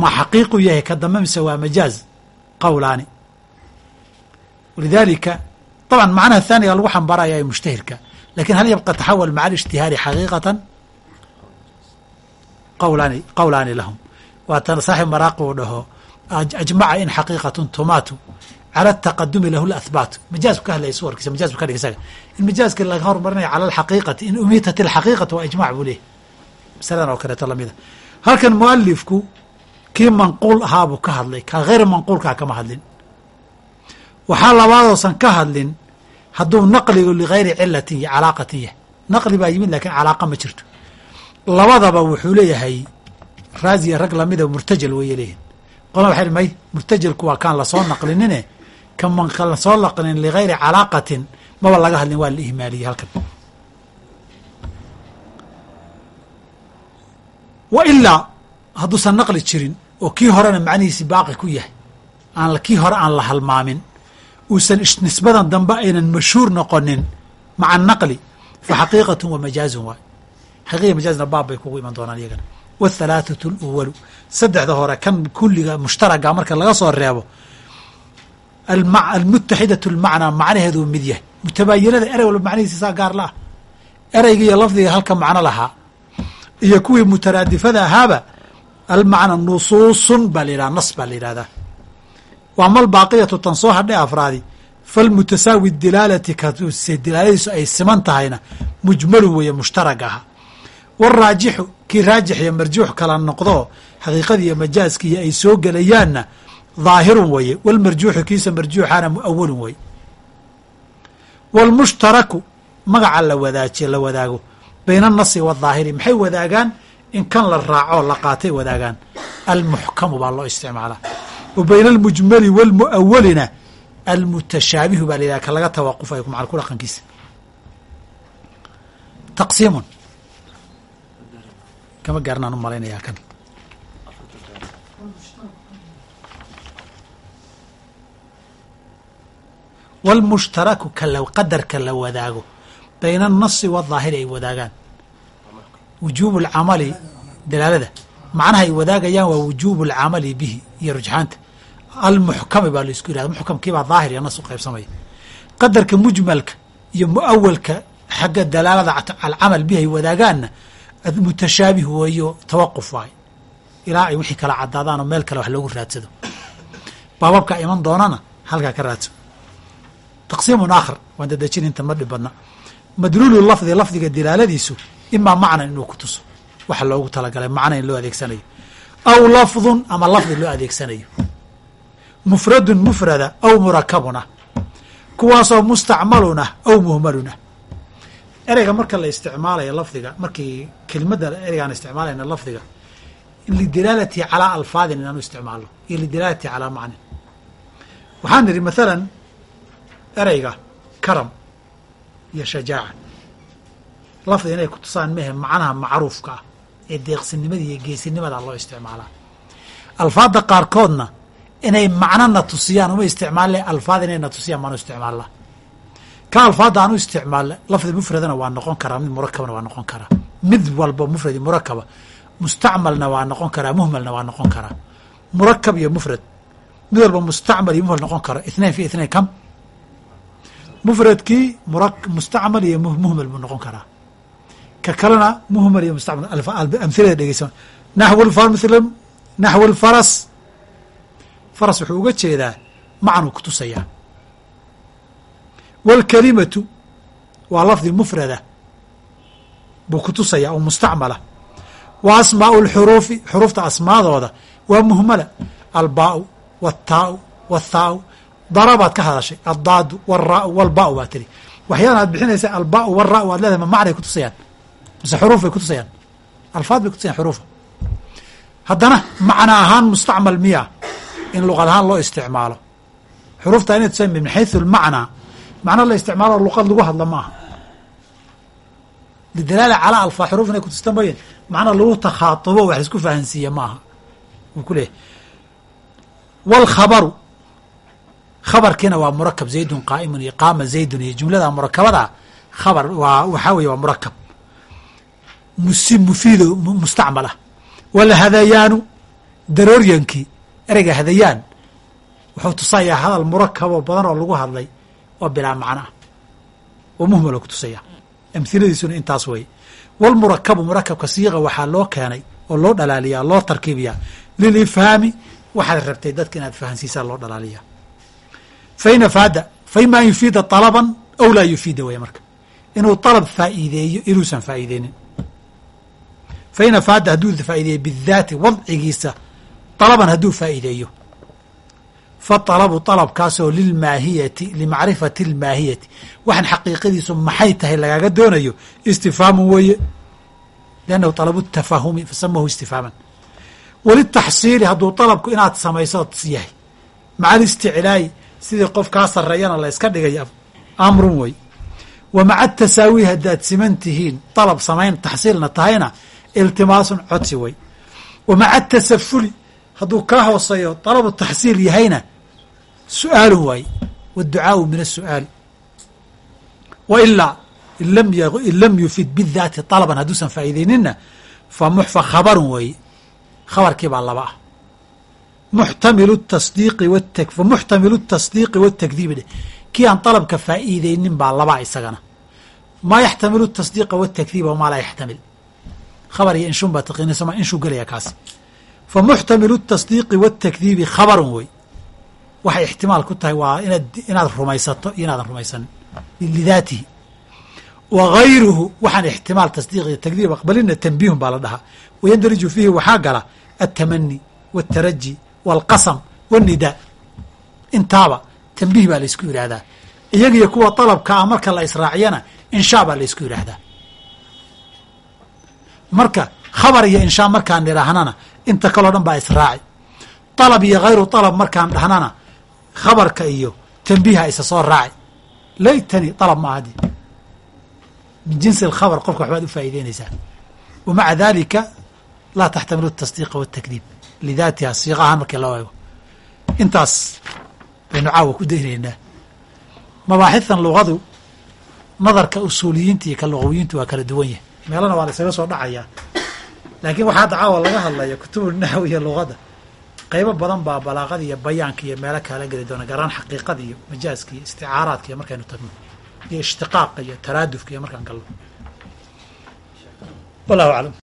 Speaker 1: Ma xaqiiqu yahay ka dambe mise waa majaaz? Qowlaani walidaalika طبعا macnaha thaaniga lagu xambaaraya ee mushtahirka lakin hal yabqa taxawal maca اlijtihaari xaqiiqatan qawlaani qawlaani lahum waatan saaxib maraaqi uu dhaho ajmaca in xaqiiqatun tumaatu cala ataqadumi lahu lahbaat majaazku ka hadlaya suwarkiisa majaz bu ka dhig isaga in majaaska laga hormarinaya cala alxaqiiqati in umitat alxaqiiqatu waa ijmac buu leeyahy masaladan oo kaleeto lamida halkan mualifku kii manquul ahaa buu ka hadlay ka hayr manquulkaa kama hadlin waxaa labaadoosan ka hadlin hadduu naqligu ligayri calaaqatin yahay. Naqli baa yimid lakiin calaaqa ma jirto. Labadaba wuxuu leeyahay raaziya rag lamida murtajal weeye leeyihiin qolna waxay may murtajalku waa kaan la soo naqlinine? Kaman la soo naqlin ligayri calaaqatin? Maba laga hadlin waa la ihmaaliyey halkan. Wa hadduusan naqli jirin oo kii horena macnihiisi baaqi ku yahay aan kii hore aan la halmaamin uusan nisbadan dambe aynan mashhuur noqonin maca naqli fa xaqiiqatu wa majaazun waay. Xaqiiqa majaazna baab bay kugu iman doonaan iyagana waalhalaathatu aluwalu saddexda hore kan kulliga mushtaraga marka laga soo reebo almutaxidatu almacnaa macnaheedu mid yahay. Mutabaayinada erey walba macnihiisa saa gaar la ah ereyga iyo lafdiga halka macno lahaa. Iyo kuwii mutaraadifada ahaaba almacna nusuusun baa la yidhaha nas baa la yidhahdaa waa mal baaqiyatu tan soo hadhay afraadi falmutasaawi dilaalati kase dilaaladiisu ay siman tahayna mujmalu weeye mushtarag aha. Waraajixu kii raajix iyo marjuux kala noqdo xaqiiqadiiyo majaaskiiyo ay soo gelayaanna daahirun weeye. Walmarjuuxu kiisa marjuuxaana muawalun weye walmushtaraku magaca la wadaaje la wadaago. Bayna anasi wadaahiri maxay wadaagaan? In kan la raaco la qaatay wadaagaan. Almuxkamu baa loo isticmaalaa wa bayna almujmali wاlmuawalina almutashaabihu baa la yidhaha ka laga tawaqufayo macal ku dhaqankiisa taqsiimun kama gaarnaan u malaynayaa kan wاlmushtaraku kala qadarka la wadaago bayna الnasi wالظaahiri ay wadaagaan wujuubu اlcamali dalaalada macnaha ay wadaagayaan waa wujuubu اlcamali bihi iyo rujxaanta. Almuxkami baa la isku yihahda muxkamkiibaa daahir iyo nas u qaybsamaya qadarka mujmalka iyo muawalka xagga dalaalada alcamal bihi ay wadaagaanna mutashaabih weeyo tawaquf waay ilaa ay wixii kala cadaadaan oo meel kale wax loogu raadsado. Baababkaa iman doonana halkaa ka raadso. Taqsiimun aakhar waan dadejin inta ma dhib madluulu lafdi lafdiga dilaaladiisu imaa macnan inuu ku tuso. Waxa loogu talagalay macna in loo adeegsanayo aw lafdun ama lafdi loo adeegsanayo. Mufradun mufrada aw murakabun ah kuwaasoo mustacmalun ah aw muhmalun ah ereyga marka la isticmaalayo lafdiga markii kelimadda ereygaan isticmaalayna lafdiga lidilaalati calaa alfaadin inaanu isticmaalno iyo lidilaalati calaa macnin waxaan nidhi mathalan ereyga karam iyo shajaaca lafdi inay ku mehe macnaha macruufka ah ee deeqsinimada iyo geesinimada loo isticmaalaa alfaadda qaarkoodna inay macnona tusiyaan uma isticmaalle alfaad inayna tusiyaan baanu isticmaalnaa ka alfaadda aan u isticmaalna lafdi mufradana waa noqon karaa mid murakabna waa noqon karaa. Mid walba mufradi murakaba mustacmalna waa noqon karaa muhmalna waa noqon karaa. Murakab iyo mufrad mid walba mustacmal iyo muhmal noqon kara ithnain fi ithnain kam? Mufradkii mura mustacmal iyo muhmal buu noqon karaa ka kalena muhmal iyo mustacmal amhilada dhegeysa naxw ml naxw lfaras faras wuxuu uga jeedaa macnuu ku tusayaa wاlkalimatu waa lafdi mufrada buu ku tusayaa oo mustacmala wa asmaau اlxuruufi xuruufta asmaadooda waa muhmala albaau wاtaau wاthaau darabaad ka hadashay addaadu wاraau wاlbaau baa tiri waxyaadan aad bixinaysa albaau wاrau aad leedahay ma macnay ku tusayaan mise xuruuf bay kutusayaan alfaad bay kutusayaan xuruufa haddana macna ahaan mustacmal miya in luqad ahaan loo isticmaalo. Xuruufta inay tusayan min xaysu almacnaa macno la isticmaalo luqad lagu hadla maaha. Lidalaala calaa alfaa xuruuf inay kutusta mooyeen macna lagu takhaatubo wax la isku fahansiiya maaha. Wuu ku leeyahy waalkhabaru khabarkiina waa murakab zaydun qaa'imun iyo qaama zaydun iyo jumlada murakabadaa khabar waa waxaa weeye waa murakab musi mufiido mustacmal ah walhadayaanu darooryankii ereyga hadayaan wuxuu tusayaa hadal murakaboo badan oo lagu hadlay oo bilaa macno oo muhmalo kutusaya. Amhiladiisuna intaas weeye walmurakabu murakabka siiqa waxaa loo keenay oo loo dhalaaliyaa loo tarkiibiyaa. Lilifhaami waxaad rabtay dadka inaad fahansiisaa loo dhalaaliyaa. Fain afaada faima yufiida طalaban aw laa yufiida weeye marka. Inuu طalab faa'iideeyo inuusan faa'iideynin fain afaada hadduu faa'ideeyo bidaati wadcigiisa alaban hadduu faaideeyo faalabu alabkaasoo lilmaahiyati limacrifati almaahiyati waxaan xaqiiqadiisu maxay tahay lagaaga doonayo istifhaamun weeye liannahu alabu tafahumi fasamahu istifaaman walitaxsiili hadduu alabku inaad samaysood yahay maca alisticlaa'i sidii qof kaa sarreeyana la yska dhigaya amrun wey wa maca atasaawi haddaad siman tihiin alab samayn taxsiilna tahayna iltimaasun codsi wey wa maca tasafuli hadduu kaa hooseeyo dalabu taxsiil yahayna su'aalu waaye waadducaau min asu'aali wailaa in lam yufid bidaati alaban hadduusan faa'iideyninna fa muxfa khabarun weeye khabarkii baa laba ah. Muxtamilu tasdiiqi fa muxtamilu tasdiiqi watakdiibi dheh kii aan dalabka faa'iideynin baa labaa isagana. Maa yaxtamilu tasdiiqa watakdiiba wamaa laa yaxtamil khabar iyo inshun baa taqiinasama inshuu gelaya kaasi fa muxtamilu الtasdiiqi wالtakdiibi khabarun wey waxay ixtimaal ku tahay waa inaad inaad rumaysato iyo inaadan rumaysanin lidaatihi wa gayruhu waxaan ixtimaal tasdiiq iyo takdiib aqbalina tanbiihun baa la dhahaa wayandariju fiihi waxaa gala altamani waاtaraji wاlqasam wاnnidaa intaaba tanbiih baa laysku yidhaahdaa iyagiyo kuwa dalabka ah marka la israaciyana inshaa baa laysku yidhaahdaa marka khabar iyo inshaa markaan nidhaahnana inta kaloo dhan baa israacay alab iyo ayru alab markaan dhahnana khabarka iyo tambiiha isa soo raacay laytani alab ma ahadi min jinsi alkhabar qofka waxbaad u faa'iideynaysaa. Wa dalika laa taxtamilu tasdiiqa watakdiib lidaatiha siiqa ahaan markii loo eego. Intaas baynu caawa ku daynaynaa. Mabaaxidan luqadu nadarka usuuliyiinta iyo ka luqawiyiintu waa kala duwan yahay meelana waa la isaga soo dhacayaa laakiin waxaa hadda caawa laga hadlaya kutubu naxwi iyo luqada qaybo badan baa balaaqada iyo bayaanka iyo meelo kaala geli doona garaan xaqiiqada iyo majaaska iyo isticaaraadka iyo markaynu tagno. Iyo ishtiqaaqa iyo taraadufka iyo markaan galno. Wallahu aclam